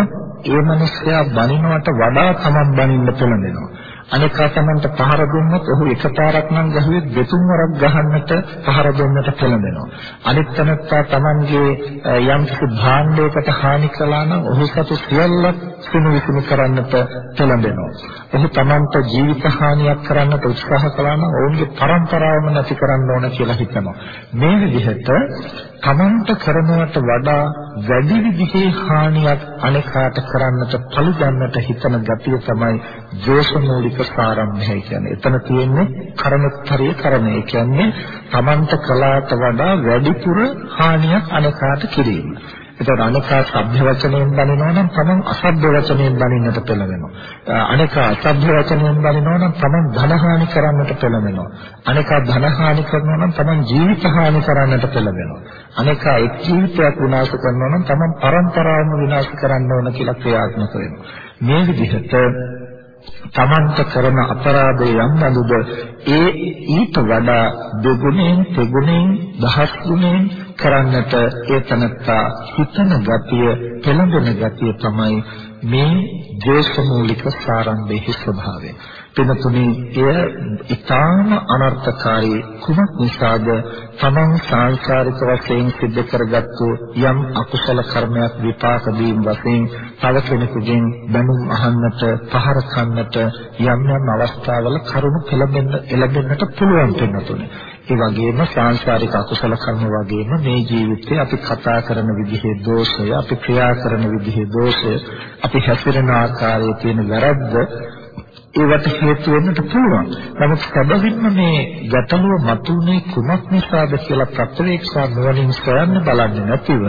ඒ මනුස්සයා බනිනවට වඩා Taman බනින්න පෙළඹෙනවා. අනෙක් ආතමන්ට පහර දුන්නොත් ඔහු එකපාරක් නම් ගහුවේ දෙතුන් වරක් ගහන්නට පහර දෙන්නට පෙළඹෙනවා. අනිත් තැනත්තා Tamanගේ යම් කිසි භාණ්ඩයකට හානි කළා නම් ඔහු සතු සියල්ලක් සිනු විසිනු කරන්නට පෙළඹෙනවා. ඔහු Tamanට ජීවිත හානියක් කරන්නට උත්සාහ කළා නම් ඔවුන්ගේ පරම්පරාවම නැති කරන්න ඕන කියලා හිතනවා. මේ විදිහට Tamanට කරනවට වඩා වැඩි විදිහේ හානියක් අනෙකාට කරන්නට පරිදන්නට හිතන ගතිය තමයි ද්වේෂමූලික සාරම්භය කියන්නේ. එතන තියෙන්නේ කර්මතරයේ කර්මය කියන්නේ Tamanට කලාට වඩා වැඩිපුර හානියක් අනෙකාට කිරීම. ඒතර අනිකා සભ્ય වචනයෙන් බලනවා නම් තමන් අසભ્ય වචනයෙන් බලින්නට පෙළඹෙනවා. අනිකා අසભ્ય වචනයෙන් බලනවා නම් තමන් ධනහානි කරන්නට පෙළඹෙනවා. අනිකා ධනහානි කරනවා නම් තමන් ජීවිත හානි කරන්නට පෙළඹෙනවා. අනිකා එක් ජීවිතයක් විනාශ කරනවා නම් තමන් පරම්පරාවම විනාශ කරන්න ඕන කියලා ක්‍රියාත්මක වෙනවා. මේ විදිහට තමන්ට කරන අපරාධය යම් බඳුද ඒ ඊට වඩා දෙගුණෙන් තෙගුණෙන් දහස් ගුණෙන් කරන්නට ඒ තනත්තා හිතන ගතිය පෙළඹෙන ගතිය තමයි මේ ද්වේෂමූලික සාරම්භයේ ස්වභාවය. පිනතුනේ එය ඊටාම අනර්ථකාරී කුමක් නිසාද? තමන් සාංශාරික වශයෙන් සිද්ධ කරගත්තු යම් අකුසල කර්මයක් විපාක දීම් වශයෙන් තව කෙනෙකුගෙන් බැනුම් අහන්නට පහර කන්නට යම් යම් අවස්ථාවල කරුණු පෙළඹෙන්න එළඹෙන්නට පුළුවන් වෙනතුනේ ඒ වගේම සාංශාරික අකුසල කර්ම වගේම මේ ජීවිතේ අපි කතා කරන විදිහේ දෝෂය අපි ක්‍රියා කරන විදිහේ දෝෂය අපි හැසිරෙන ආකාරයේ තියෙන වැරද්ද ඒවට හේතු වෙන්නට පුළුවන්. නමුත් සැබවින්ම මේ ගැටලුව මතුනේ කුමක් නිසාද කියලා ප්‍රත්‍යක්ෂ නුවණින් සොයන්න බලන්නේ නැතිව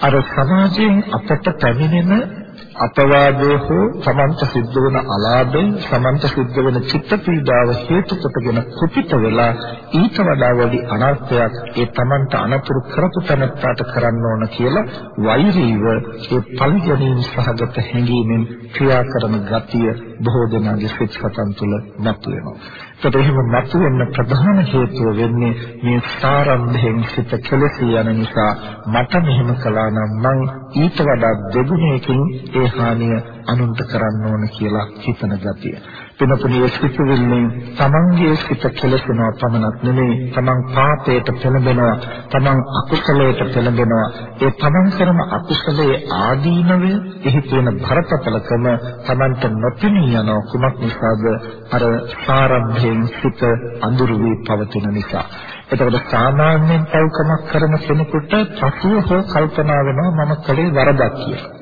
අර සමාජයෙන් අපට පැමිණෙන අපවාදයේ හෝ සමන්ත සිද්ධ වෙන අලාභයෙන් සමන්ත සිද්ධ වෙන චිත්ත පීඩාව හේතු කොටගෙන කුපිත වෙලා ඊට වඩා වැඩි අනර්ථයක් ඒ Tamanට අනතුරු කරපු තැනට කරන්න ඕන කියලා වෛරීව ඒ පරිගණීම් සහගත හැඟීමෙන් ක්‍රියා කරන ගතිය බොහෝ දෙනාගේ සිත් සතන් තුළ මතුවෙනවා. ඒකට එහෙම මතුවෙන්න ප්‍රධාන හේතුව වෙන්නේ මේ සාරම්භයෙන් සිත කෙලසී යන නිසා මට මෙහෙම කළා නම් මං ඊට වඩා දෙගුණයකින් ඒ හානිය අනුන්ට කරන්න ඕන කියලා හිතන ගතිය. වෙනතුනේ සිතුවිල්ලෙන් තමන්ගේ සිත කෙලසෙනවා පමණක් නෙමෙයි තමන් පාපයට පෙළඹෙනවා තමන් අකුසලයට පෙළඹෙනවා. ඒ තමන් කරන අකුසලයේ ආදීනවය එහි තියෙන බරපතලකම තමන්ට නොපෙනී යන කුමක් නිසාද? අර සාරම්භයෙන් සිත අඳුරු වී පවතින නිසා. එතකොට සාමාන්‍යයෙන් පෞකමක් කරන කෙනෙකුට පසුව හෝ කල්පනා වෙනවා මම කලේ වරදක් කියලා.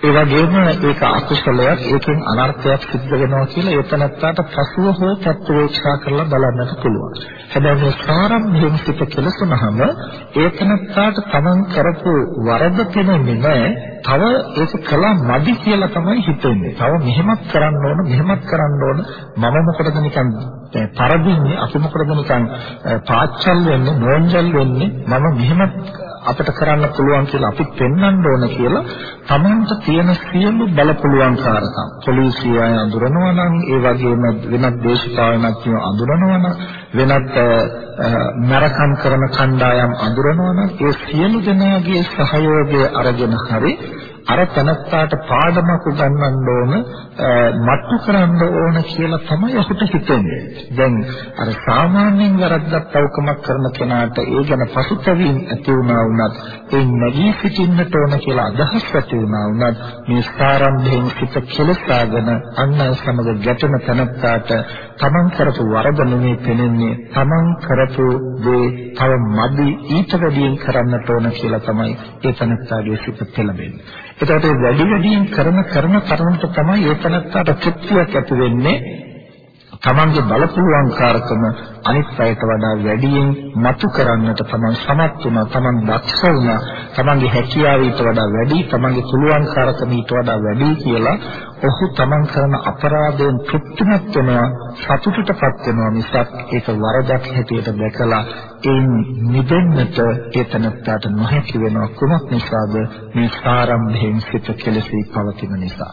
ඒ වගේම ඒක අකුසලයක් ඒකෙන් අනර්ථයක් සිද්ධ වෙනවා කියලා ඒතනත්තාට පසුව හෝ ප්‍රත්‍යක්ෂා කරලා බලන්නට පුළුවන්. හැබැයි මේ සාරම්භයෙන් සිට කෙලසුනහම ඒතනත්තාට තමන් කරපු වරද පෙනෙන්නේ නැහැ. තව ඒක කළා මදි කියලා තමයි හිතෙන්නේ. තව මෙහෙමත් කරන්න ඕන මෙහෙමත් කරන්න ඕන මම මොකටද නිකන් පරදින්නේ අපි මොකටද නිකන් පාච්චල් වෙන්නේ නෝන්ජල් වෙන්නේ මම මෙහෙමත් අපිට කරන්න පුළුවන් කියලා අපි පෙන්වන්න ඕන කියලා Tamanට තියෙන සියලු බලපුලුවන්කාරකම්. පොලිසිය අය අඳුරනවා නම් ඒ වගේම වෙනත් දේශපාලනඥයෝ අඳුරනවා නම් වෙනත් නරකම් කරන කණ්ඩායම් අඳුරනවා නම් ඒ සියලු දෙනාගේ සහයෝගය අරගෙන හරි අර තනත්තාට පාඩමක් උගන්වන්න ඕන මට්ටු කරන්න ඕන කියලා තමයි ඔහුට හිතෙන්නේ. දැන් අර සාමාන්‍යයෙන් වැරද්දක් තවකමක් කරන කෙනාට ඒ ගැන පසුතැවීම ඇති වුණා වුණත් ඒ නැගී සිටින්නට ඕන කියලා අදහස් ඇති වුණා වුණත් මේ ස්ථාරම්භයෙන් සිත කෙලසාගෙන අන්න සමග ගැටෙන තනත්තාට තමන් කරපු වරද නෙමෙයි පෙනෙන්නේ තමන් කරපු දේ තව මදි ඊට වැඩියෙන් කරන්නට ඕන කියලා තමයි ඒ තනත්තාගේ සිත පෙළඹෙන්නේ. ඒකට වැඩි වැඩියෙන් කරන කරන තරමට තමයි ඒ තනත්තාට තෘප්තියක් ඇති වෙන්නේ තමන්ගේ බලපුලුවන්කාරකම අනිත් අයට වඩා වැඩියෙන් මතු කරන්නට තමන් සමත් වුණා තමන් දක්ෂ වුණා තමන්ගේ හැකියාව ඊට වඩා වැඩි තමන්ගේ පුළුවන්කාරකම ඊට වඩා වැඩි කියලා ඔහු තමන් කරන අපරාධයෙන් තෘප්තිමත් වෙනවා සතුටටපත් වෙනවා මිසක් ඒක වරදක් හැටියට දැකලා ඒන් නිදෙන්නට ඒතනත්තට නොහැකි වෙනවා කුමක් නිසාද? මේ සාරම්භයෙන් සිත කෙලෙසී පවතින නිසා.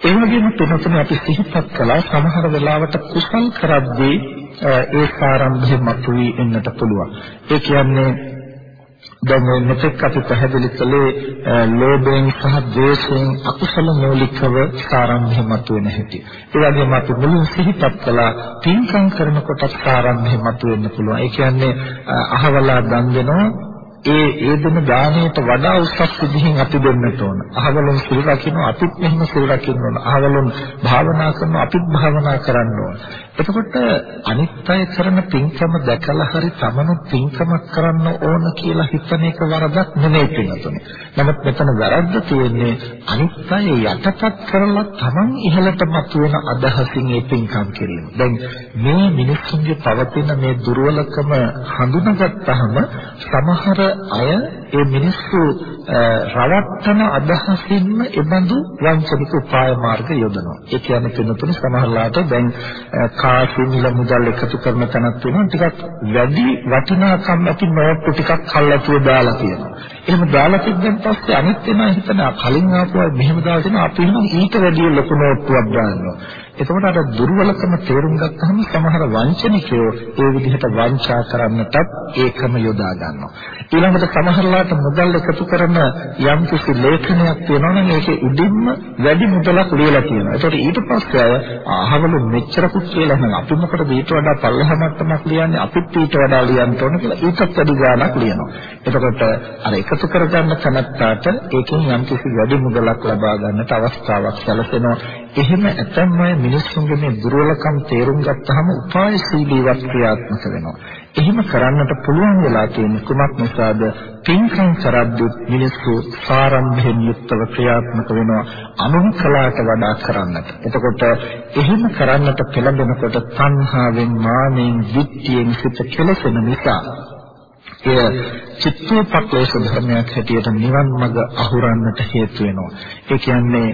ඒ වගේම තුනතුන අපි සිහිපත් කළා සමහර වෙලාවට කුසල් කරද්දී ඒ ආරම්භය මතුවී එන්නට පුළුවන්. ඒ කියන්නේ දැන් මේ මෙතෙක් අපි පැහැදිලි කළේ ලෝභයෙන් සහ ද්වේෂයෙන් අකුසල මූලිකව ආරම්භය මතුවෙන හැටි. ඒ වගේම අපි මුලින් සිහිපත් කළා පින්කම් කරනකොට ආරම්භය මතුවෙන්න පුළුවන්. ඒ කියන්නේ අහවලා දන් දෙනවා ඒ ඒ දෙන දාණයට වඩා උසස් විදිහින් අපි දෙන්නට ඕන. අහවලුන් සිල් රකින්න අපිත් මෙහෙම සිල් රකින්න ඕන. අහවලුන් භාවනා කරන අපිත් භාවනා කරන්න ඕන. එතකොට අනිත් අය කරන පින්කම දැකලා හරි තමනුත් පින්කමක් කරන්න ඕන කියලා හිතන එක වරදක් නෙමෙයි පින්නතුනේ. නමුත් මෙතන වැරද්ද තියෙන්නේ අනිත් අය යටපත් කරලා තමන් ඉහළට මතුවෙන අදහසින් මේ පින්කම් කිරීම. දැන් මේ මිනිස්සුන්ගේ පවතින මේ දුර්වලකම හඳුනාගත්තාම සමහර අය ඒ මිනිස්සු රවට්ටන අදහසින්ම එබඳු වංචනික උපාය මාර්ග යොදනවා. ඒ කියන්නේ පින්නතුනේ සමහරලාට දැන් කාසි මිල මුදල් එකතු කරන තැනක් වෙනවා ටිකක් වැඩි වටිනාකම් ඇති නෝට්ටු ටිකක් කල්ලාතුව දාලා තියෙනවා. එහෙම දාලා තිබ්බන් පස්සේ අනිත් වෙනා හිතන කලින් ආපුවා මෙහෙම දාලා තියෙනවා අපි නම් ඊට වැඩිය ලොකු නෝට්ටුවක් දානවා. එතකොට අර දුර්වලකම තේරුම් ගත්තහම සමහර වංචනිකයෝ ඒ විදිහට වංචා කරන්නටත් ඒකම යොදා ගන්නවා. ඊළඟට සමහරලාට මුදල් එකතු කරන යම් කිසි ලේඛනයක් තියෙනවා නම් ඒකේ උඩින්ම වැඩි මුදලක් ලියලා තියෙනවා. ඒතකොට ඊට පස්සේ අය අහවලු මෙච්චරකුත් කියලා නම් අපි මොකටද ඊට වඩා පල්ලෙහා මට්ටමක් ලියන්නේ අපිත් ඊට වඩා ලියන්න ඕන කියලා ඊටත් වැඩි ගාණක් ලියනවා. එතකොට අර එකතු කරගන්න කනත්තාට ඒකෙන් යම් කිසි වැඩි මුදලක් ලබා ගන්නට අවස්ථාවක් සැලසෙනවා. එහෙම ඇතැම් අය මිනිස්සුන්ගේ මේ දුර්වලකම් තේරුම් ගත්තාම උපායශීලීවත් ක්‍රියාත්මක වෙනවා. එහෙම කරන්නට පුළුවන් වෙලා තියෙන කුමක් නිසාද? පින්කම් කරද්දී මිනිස්සු සාරම්භයෙන් යුක්තව ක්‍රියාත්මක වෙනවා අනුකලාට වඩා කරන්නට. එතකොට එහෙම කරන්නට පෙළඹෙනකොට තණ්හාවෙන් මානෙන් දිට්ඨියෙන් සිත කෙලසෙන නිසා එය චිත්තෝපක්ලේශ ධර්මයක් හැටියට නිවන් මඟ අහුරන්නට හේතු වෙනවා. ඒ කියන්නේ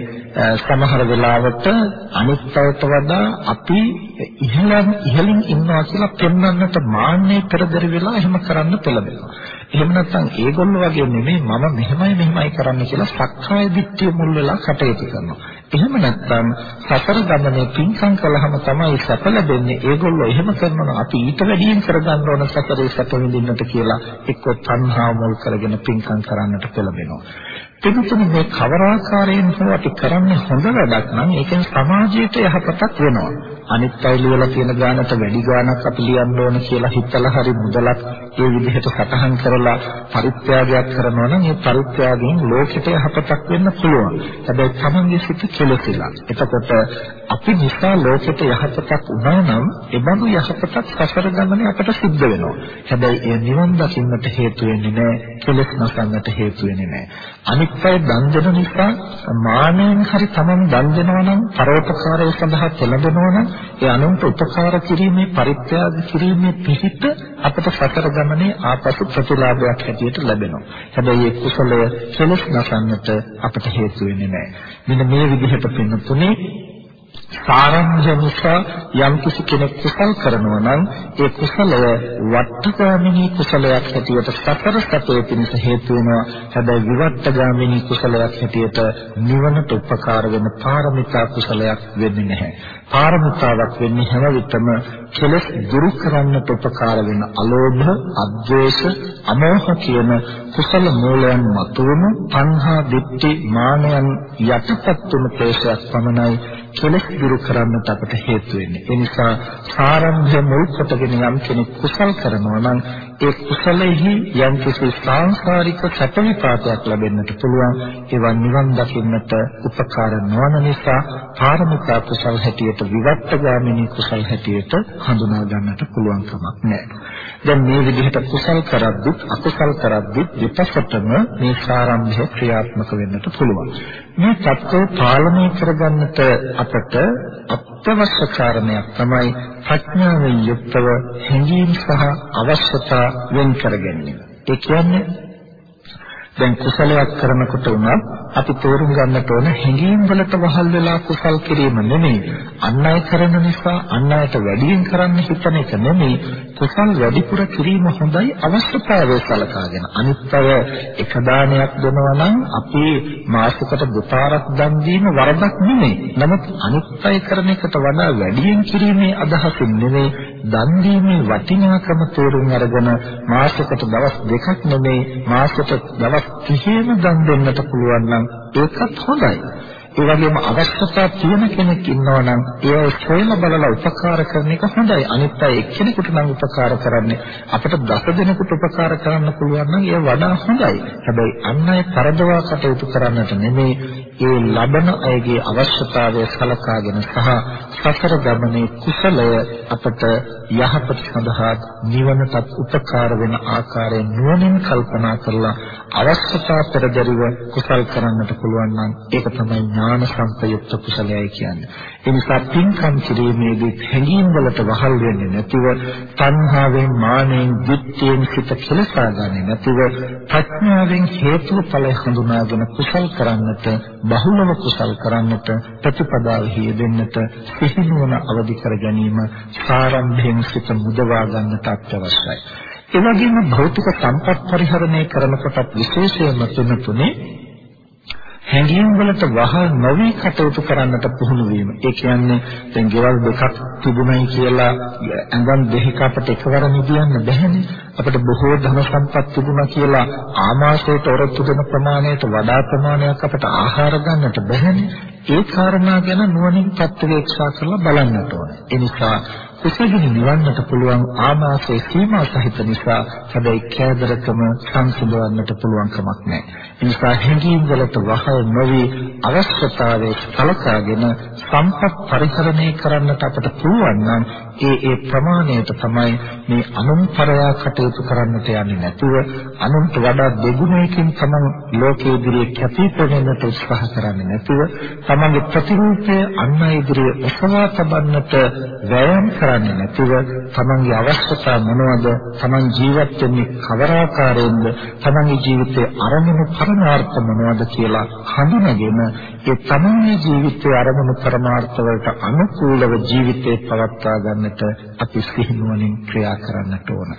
සමහර වෙලාවට අනිත්‍යයට වඩා අපි ඉහළින් ඉහළින් ඉන්නවා කියලා පෙන්වන්නට මාන්නේ පෙරදරි වෙලා එහෙම කරන්න පෙළඹෙනවා. එහෙම නැත්නම් ඒගොල්ලෝ වගේ නෙමෙයි මම මෙහෙමයි මෙහෙමයි කරන්න කියලා සක්කාය දිට්ඨිය මුල් වෙලා කටයුතු කරනවා. එහෙම නැත්නම් සතර ගමනේ පින්කම් කළාම තමයි සැප ලැබෙන්නේ. ඒගොල්ලෝ එහෙම කරනවා අපි ඊට වැඩියෙන් කරගන්න ඕන සතරේ සැප විඳින්නට කියලා එක්ක තණ්හාව මුල් කරගෙන පින්කම් කරන්නට පෙළඹෙනවා. එතකොට මේ කවර ආකාරයෙන් හෝ අපි කරන්නේ හොඳ වැඩක් නම් ඒකෙන් සමාජයට යහපතක් වෙනවා. අනිත් අය ලියලා තියෙන ගානට වැඩි ගානක් අපි ලියන්න ඕන කියලා හිතලා හරි මුදලක් ඒ විදිහට සටහන් කරලා පරිත්‍යාගයක් කරනවා නම් ඒ පරිත්‍යාගයෙන් ලෝකෙට යහපතක් වෙන්න පුළුවන්. හැබැයි තමන්ගේ සිත කෙලෙසිලා. එතකොට අපි නිසා ලෝකෙට යහපතක් වුණා නම් ඒ බඳු යහපතක් සසර ගමනේ අපට සිද්ධ වෙනවා. හැබැයි ඒ නිවන් දකින්නට හේතු වෙන්නේ නැහැ. කෙලෙස් නැසන්නට හේතු වෙන්නේ නැහැ. අනිත් අය දන් දෙන නිසා මානෙන් හරි Taman දන් දෙනවා නම් පරෝපකාරය සඳහා පෙළඹෙනවා නම් ඒ අනුන්ට උපකාර කිරීමේ පරිත්‍යාග කිරීමේ පිහිට අපට සතර ගමනේ ආපසු ප්‍රතිලාභයක් හැටියට ලැබෙනවා. හැබැයි ඒ කුසලය කෙලස් නසන්නට අපට හේතු වෙන්නේ නැහැ. මෙන්න මේ විදිහට පින්න තුනේ සාරංජ නිසා යම් කිසි කෙනෙක් කුසල් කරනවා නම් ඒ කුසලය වට්ටගාමිනී කුසලයක් හැටියට සතර සතේ පිණිස හේතු වෙනවා. හැබැයි විවට්ටගාමිනී කුසලයක් හැටියට නිවනට උපකාර වෙන පාරමිතා කුසලයක් වෙන්නේ නැහැ. පාරමිතාවක් වෙන්නේ හැම විටම කෙලෙස් දුරු කරන්නට උපකාර වෙන අලෝභ, අද්වේෂ, අමෝහ කියන කුසල මූලයන් මතුවම තණ්හා, දිට්ඨි, මානයන් යටපත් වුණු ක්ලේශයක් පමණයි කෙලෙස් දුරු කරන්නට අපට හේතු වෙන්නේ. ඒ නිසා සාරම්භය මුල් කොටගෙන යම් කෙනෙක් කුසල් කරනවා නම් ඒ කුසලෙහි යම් කිසි සාංශාරික සැප විපාකයක් ලැබෙන්නට පුළුවන්. ඒවා නිවන් දකින්නට උපකාර නොවන නිසා පාරමිතා කුසල් හැටියට විවට්ටගාමිනී කුසල් හැටියට හඳුනා ගන්නට පුළුවන් කමක් නැහැ. දැන් මේ විදිහට කුසල් කරද්දිත් අකුසල් කරද්දිත් විපස්සතම මේ සාරම්භය ක්‍රියාත්මක වෙන්නට පුළුවන්. මේ தත්ත්වය පාලනය කරගන්නට අපට අත්‍යවශ්‍ය කාරණයක් තමයි ප්‍රඥාවෙන් යුක්තව හැඟීම් සහ අවශ්‍යතා වෙන් කර ගැනීම. ඒ කියන්නේ දැන් කුසලයක් කරනකොට උනත් අපි තේරුම් ගන්නට ඕන හැඟීම් වලට වහල් වෙලා කුසල් කිරීම නෙමෙයි. අන් අය කරන නිසා අන් අයට වැඩියෙන් කරන්න හිතන එක නෙමෙයි. කුසල් වැඩිපුර කිරීම හොඳයි අවශ්‍යතාවය සලකාගෙන. අනිත් අය එක දානයක් දෙනවා නම් අපි මාසෙකට දෙපාරක් දන් දීම වරදක් නෙමෙයි. නමුත් අනිත් අය කරන එකට වඩා වැඩියෙන් කිරීමේ අදහසින් නෙමෙයි දන් දීමේ වටිනාකම තේරුම් අරගෙන මාසෙකට දවස් දෙකක් නෙමෙයි මාසෙට දවස් 30ම දන් දෙන්නට පුළුවන් නම් ඒකත් හොඳයි. ඒ වගේම අවශ්‍යතාව තියෙන කෙනෙක් ඉන්නවා නම් ඒ සොයන බලලා උපකාර කරන එක හොඳයි. අනිත් අය එක්කෙනෙකුට නම් උපකාර කරන්නේ අපිට දස දෙනෙකුට උපකාර කරන්න පුළුවන් නම් ඒ වඩා හොඳයි. හැබැයි අන් අය පරදවා කටයුතු කරන්නට නෙමෙයි ඒ ලබන අයගේ අවශ්‍යතාවය සලකාගෙන සහ සසර ගමනේ කුසලය අපට යහපත සඳහා නිවනටත් උපකාර වෙන ආකාරයෙන් නුවණින් කල්පනා කරලා අවශ්‍යතා පෙරදරිව කුසල් කරන්නට පුළුවන් නම් ඒක තමයි ඥාන සංපයුක්ත කුසලයයි කියන්නේ. ඒ නිසා පින්කම් කිරීමේදී හැඟීම් වලට වහල් වෙන්නේ නැතිව තණ්හාවෙන් මානෙන් දිත්තේන් සිත කෙලසා ගන්නේ නැතිව ප්‍රඥාවෙන් හේතුඵල හඳුනාගෙන කුසල් කරන්නට බහුලව කුසල් කරන්නට ප්‍රතිපදාවෙහි යෙදෙන්නට සිහිනුවන අවදි කර ගැනීම සාරම්භයෙන් සිත මුදවා ගන්නට අත්‍යවශ්‍යයි. ඒ වගේම භෞතික සම්පත් පරිහරණය කරනකොටත් විශේෂයෙන්ම තුනේ හැඟීම් වලට වහල් නොවි කටයුතු කරන්නට පුහුණු වීම. ඒ කියන්නේ දැන් ගෙවල් දෙකක් තිබුණයි කියලා ඇඟන් දෙකක් අපිට එකවර නිදියන්න බැහැනේ. අපිට බොහෝ ධන සම්පත් තිබුණා කියලා ආමාශයට ඔරොත්තු දෙන ප්‍රමාණයට වඩා ප්‍රමාණයක් අපිට ආහාර ගන්නට බැහැනේ. ඒ කාරණා ගැන නුවණින් ප්‍රත්‍යක්ෂ කරලා බලන්නට ඕනේ. ඒ නිසා කුසගිනි නිවන්නට පුළුවන් ආමාශයේ සීමා සහිත නිසා හැබැයි කෑදරකම සංසිඳවන්නට පුළුවන් කමක් නැහැ. ඒ නිසා හැඟීම් වලට වහල් නොවි අවශ්‍යතාවයේ සලකාගෙන සම්පත් පරිහරණය කරන්නට අපට පුළුවන් නම් ඒ ඒ ප්‍රමාණයට තමයි මේ අනුන්තරයා කටයුතු කරන්නට යන්නේ නැතුව අනුන්ට වඩා දෙගුණයකින් තමන් ලෝකයේ ඉදිරියේ කැපී පෙනෙන්නට උත්සාහ කරන්නේ නැතුව තමන්ගේ ප්‍රතිරූපය අන් අය ඉදිරියේ ඔසවා තබන්නට වෑයම් කරන්නේ නැතුව තමන්ගේ අවශ්‍යතා මොනවද? තමන් ජීවත් වෙන්නේ කවර ආකාරයෙන්ද? තමන්ගේ ජීවිතයේ අරමුණු පරමාර්ථ මොනවද කියලා හඳුනගෙන ඒ තමන්ගේ ජීවිතයේ අරමුණු පරමාර්ථ වලට අනුකූලව ජීවිතේ පවත්වා ගන්නට අපි සිහිනුවණින් ක්‍රියා කරන්නට ඕන.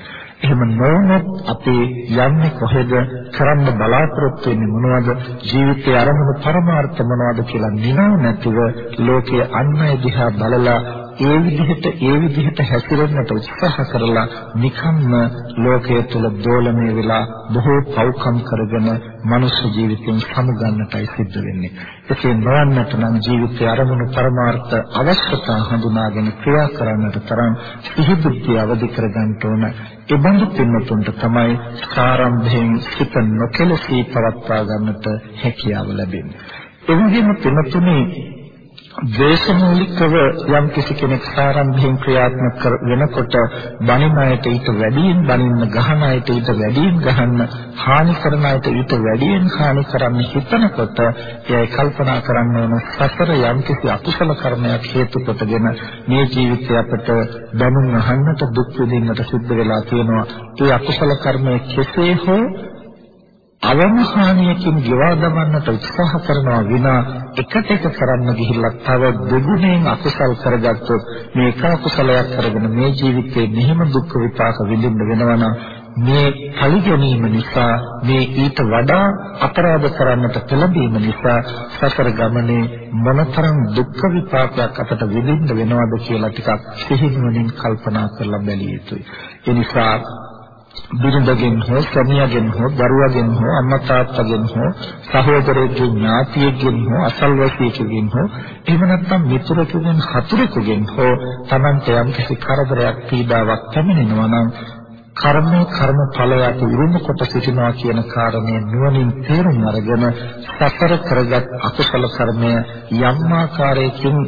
එහෙම නොවුනොත් අපි යන්නේ කොහෙද? කරන්න බලාපොරොත්තු වෙන්නේ මොනවද? ජීවිතයේ අරමුණු පරමාර්ථ මොනවද කියලා නිනව නැතිව ලෝකයේ අන් අය දිහා බලලා ඒ විදිහට ඒ විදිහට හැසිරෙන්නට උත්සාහ කරලා නිකම්ම ලෝකයේ තුල දෝලණය වෙලා බොහෝ පව්කම් කරගෙන මනුෂ්‍ය ජීවිතෙන් සමුගන්නටයි සිද්ධ වෙන්නේ. එසේ නොවන්නට නම් ජීවිතයේ අරමුණු පරමාර්ථ අවශ්‍යතා හඳුනාගෙන ක්‍රියා කරන්නට තරම් සිහිබුද්ධිය අවදි කරගන්න ඕන. ඒ බඳු පින්නතුන්ට තමයි ආරම්භයෙන් සිත නොකලසී පවත්වා ගන්නට හැකියාව ලැබෙන්නේ. එවැගේම පින්නතුනේ ද්වේෂමූලිකව යම් කිසි කෙනෙක් ආරම්භයෙන් ක්‍රියාත්මක වෙනකොට බණින අයට ඊට වැඩියෙන් බණින්න ගහන අයට ඊට වැඩියෙන් ගහන්න හානි කරන අයට ඊට වැඩියෙන් හානි කරන්න හිතනකොට එයයි කල්පනා කරන්න ඕන සසර යම් කිසි අකුසල කර්මයක් හේතු කොටගෙන මේ ජීවිතය අපට දැනුම් අහන්නට දුක් විඳින්නට සිද්ධ වෙලා තියෙනවා. ඒ අකුසල කර්මය කෙසේ හෝ අවමහානියකින් ගෙවා දමන්නට උත්සාහ කරනවා විනා එකට එක කරන්න ගිහිල්ලා තව දෙගුණයෙන් අකුසල් කරගත්තොත් මේ එක අකුසලයක් කරගෙන මේ ජීවිතේ මෙහෙම දුක් විපාක විඳින්න වෙනවා නම් මේ පරිගැනීම නිසා මේ ඊට වඩා අපරාධ කරන්නට පෙළඹීම නිසා සසර ගමනේ මොනතරම් දුක් විපාකයක් අපට විඳින්න වෙනවද කියලා ටිකක් සිහිනුවණින් කල්පනා කරලා බැලිය යුතුයි. ඒ නිසා බිරිඳගෙන් හෝ ස්වාමියාගෙන් හෝ දරුවගෙන් හෝ අම්මා තාත්තගෙන් හෝ සහෝදරයෙකුගෙන් ඥාතියෙකුගෙන් හෝ අසල්වැසියෙකුගෙන් හෝ එහෙම නැත්නම් මිතුරෙකුගෙන් හතුරෙකුගෙන් හෝ Tamante යම් කිසි කරදරයක් පීඩාවක් පැමිණෙනවා නම් කර්මයේ කර්ම ඵලයට උරුම කොට සිටිනවා කියන කාරණය නුවණින් තේරුම් අරගෙන සතර කරගත් අකුසල කර්මය යම් ආකාරයකින්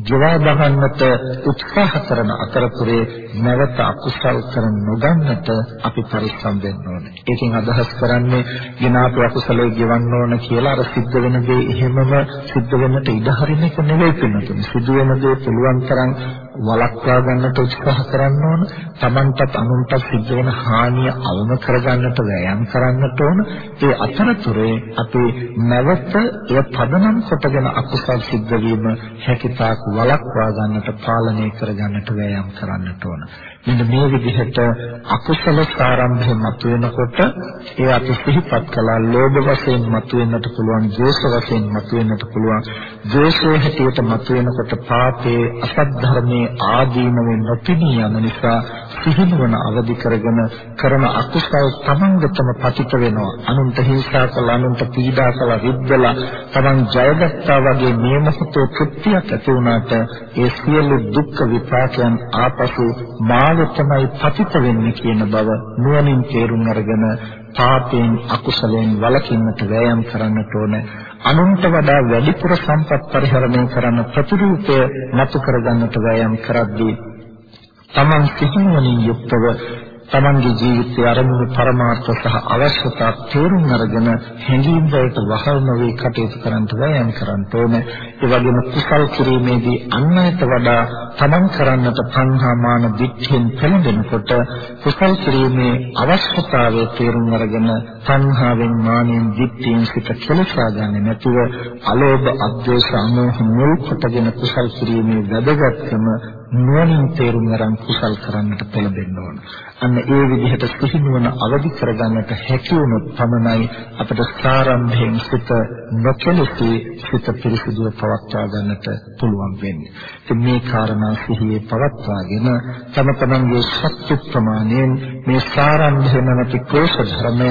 ගෙවා දහන්නට උත්සාහ කරන අතරතුරේ නැවත අකුසල් කරන නොගන්නට අපි පරිස්සම් වෙන්න ඕනේ. ඒකෙන් අදහස් කරන්නේ ගෙනාපු අකුසලයේ ගෙවන්න ඕන කියලා අර සිද්ධ වෙන දේ එහෙමම සිද්ධ වෙන්නට ඉඩ හරින එක නෙවෙයි පින්නතුනේ. සිදු වෙන දේ පුළුවන් තරම් වළක්වා ගන්නට උත්සාහ කරන්න ඕන. Tamanටත් අනුන්ටත් සිද්ධ වෙන හානිය අවම කරගන්නට වෑයම් කරන්නට ඕන. ඒ අතරතුරේ අපි නැවත ඒ පදනම් කොටගෙන අකුසල් සිද්ධ වීම හැකියතාක් වළක්වා ගන්නට පාලනය කර ගන්නට වෑයම් කරන්නට ඕන. මෙන්න මේ විදිහට අකුසල ආරම්භය මතුවෙනකොට ඒ අපි සිහිපත් කළා ලෝභ වශයෙන් මතුවෙන්නට පුළුවන්, ද්වේෂ වශයෙන් මතුවෙන්නට පුළුවන්. ද්වේෂයේ හැටියට මතුවෙනකොට පාපේ අසත් ධර්මයේ ආදීනවෙන් නොපිනී යන නිසා සිහිනුවන අවදි කරගෙන කරන අකුසල තමන්ගතම පතිත වෙනවා. අනුන්ට හිංසා කළා, අනුන්ට පීඩා කළා, විද්දලා තමන් ජයගත්තා වගේ මේ මොහොතේ තෘප්තියක් ඇති වුණාට ඒ සියලු දුක් විපාකයන් ආපසු මා මාර්ගතමයි පතිත වෙන්නේ කියන බව නුවණින් තේරුම් අරගෙන පාපයෙන් අකුසලයෙන් වළකින්නට වෑයම් කරන්නට ඕන. අනුන්ට වඩා වැඩිපුර සම්පත් පරිහරණය කරන ප්‍රතිරූපය නතු කරගන්නට වෑයම් කරද්දී තමන් සිහිනුවණින් යුක්තව තමන්ගේ ජීවිතයේ අරමුණු පරමාර්ථ සහ අවශ්‍යතා තේරුම් අරගෙන හැඟීම් වලට වහල් නොවේ කටයුතු කරන්නට වෑයම් කරන්න ඕනේ. ඒ වගේම කුසල් කිරීමේදී අන් අයට වඩා තමන් කරන්නට තණ්හා මාන දික්ඛෙන් පෙළඹෙනකොට කුසල් කිරීමේ අවශ්‍යතාවය තේරුම් අරගෙන තණ්හාවෙන් මානෙන් දික්ඛෙන් සිත කෙලසා ගන්න නැතුව අලෝභ අද්වේෂ අමෝහ මුල් කොටගෙන කුසල් කිරීමේ වැදගත්කම නුවණින් තේරුම් අරන් කුසල් කරන්නට පෙළඹෙන්න ඕන. අන්න ඒ විදිහට සිහිනුවන අවදි කරගන්නට හැකි වුණොත් පමණයි අපට සාරම්භයෙන් සිත නොකලසී සිත පිරිසිදුව පවත්වා ගන්නට පුළුවන් වෙන්නේ. ඉතින් මේ කාරණා සිහියේ පවත්වාගෙන තම තමන්ගේ ශක්ති ප්‍රමාණයෙන් මේ සාරම්භය නැති ක්ලේශ ධර්මය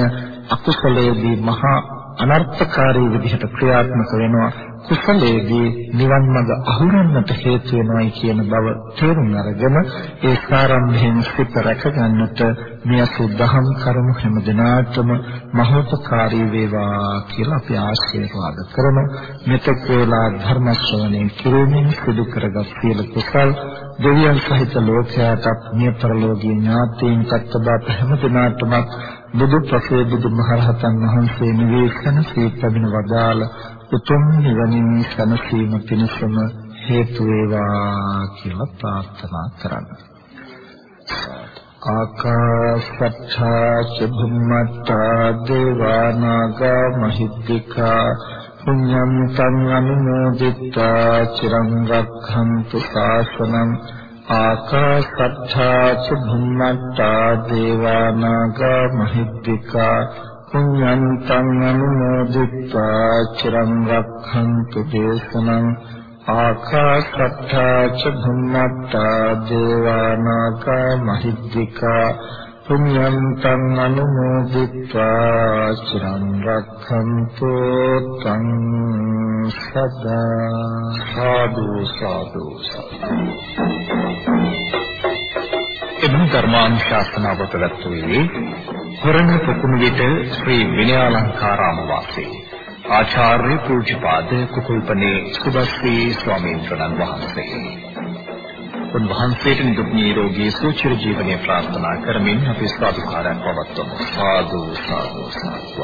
අකුසලයේදී මහා අනර්ථකාරී විදිහට ක්‍රියාත්මක වෙනවා කුසලයේදී නිවන් මඟ අහුරන්නට හේතු වෙනවායි කියන බව තේරුම් අරගෙන ඒ සාරම්භයෙන් සිත රැක ගන්නට මේ සුද්ධහම් කරුණු හැම දිනාටම මහෝපකාරී වේවා කියලා අපි ආශිර්වාද කරමු. මෙතෙක් වේලා ධර්ම ශ්‍රවණය කිරීමෙන් සිදු කරගත් සියලු කුසල් දෙවියන් සහිත ලෝකයාටත් මිය පරලෝකීය ඥාතීන් කත්තබා හැම දිනාටම බුදු ප්‍රසේ බුදු මහරහතන් වහන්සේ නිවේශන සීතබින වදාළ උතුම් නිවනින් සැනසීම පිණිසම හේතු වේවා කියලා ප්‍රාර්ථනා කරන්න. ආකාශත්තා චුම්මත්තා දේවානාගා මහිත්‍තිකා පුඤ්ඤං තං අනුමෝදිත්වා චිරං රක්ඛන්තු ශාසනං ආකාශත්තා චුම්මත්තා දේවානාගා මහිත්‍තිකා පුඤ්ඤන්තං අනුමෝදිत्वा චිරං රක්ඛන්තු දේශනං ආකාශත්තා ච භුම්මත්තා දේවානාග මහිද්దికා පුඤ්ඤන්තං අනුමෝදිत्वा චිරං රක්ඛන්තු තං සදා සාදු සාදු සාදු එබඳු ධර්මානුශාසනාව පැවැත්වුවේ හොරණ පොකුණු විට ශ්‍රී විනයාලංකාරාම වාසී ආචාර්ය පූජ්‍යපාද කුකුල්පනේ සුබස්රී ස්වාමීන් වහන්සේ. උන්වහන්සේට නිදුක් නිරෝගී සුවචිර ජීවනය ප්‍රාර්ථනා කරමින් අපි සාදුකාරයන් පවත්වමු. සාදු සාදු සාදු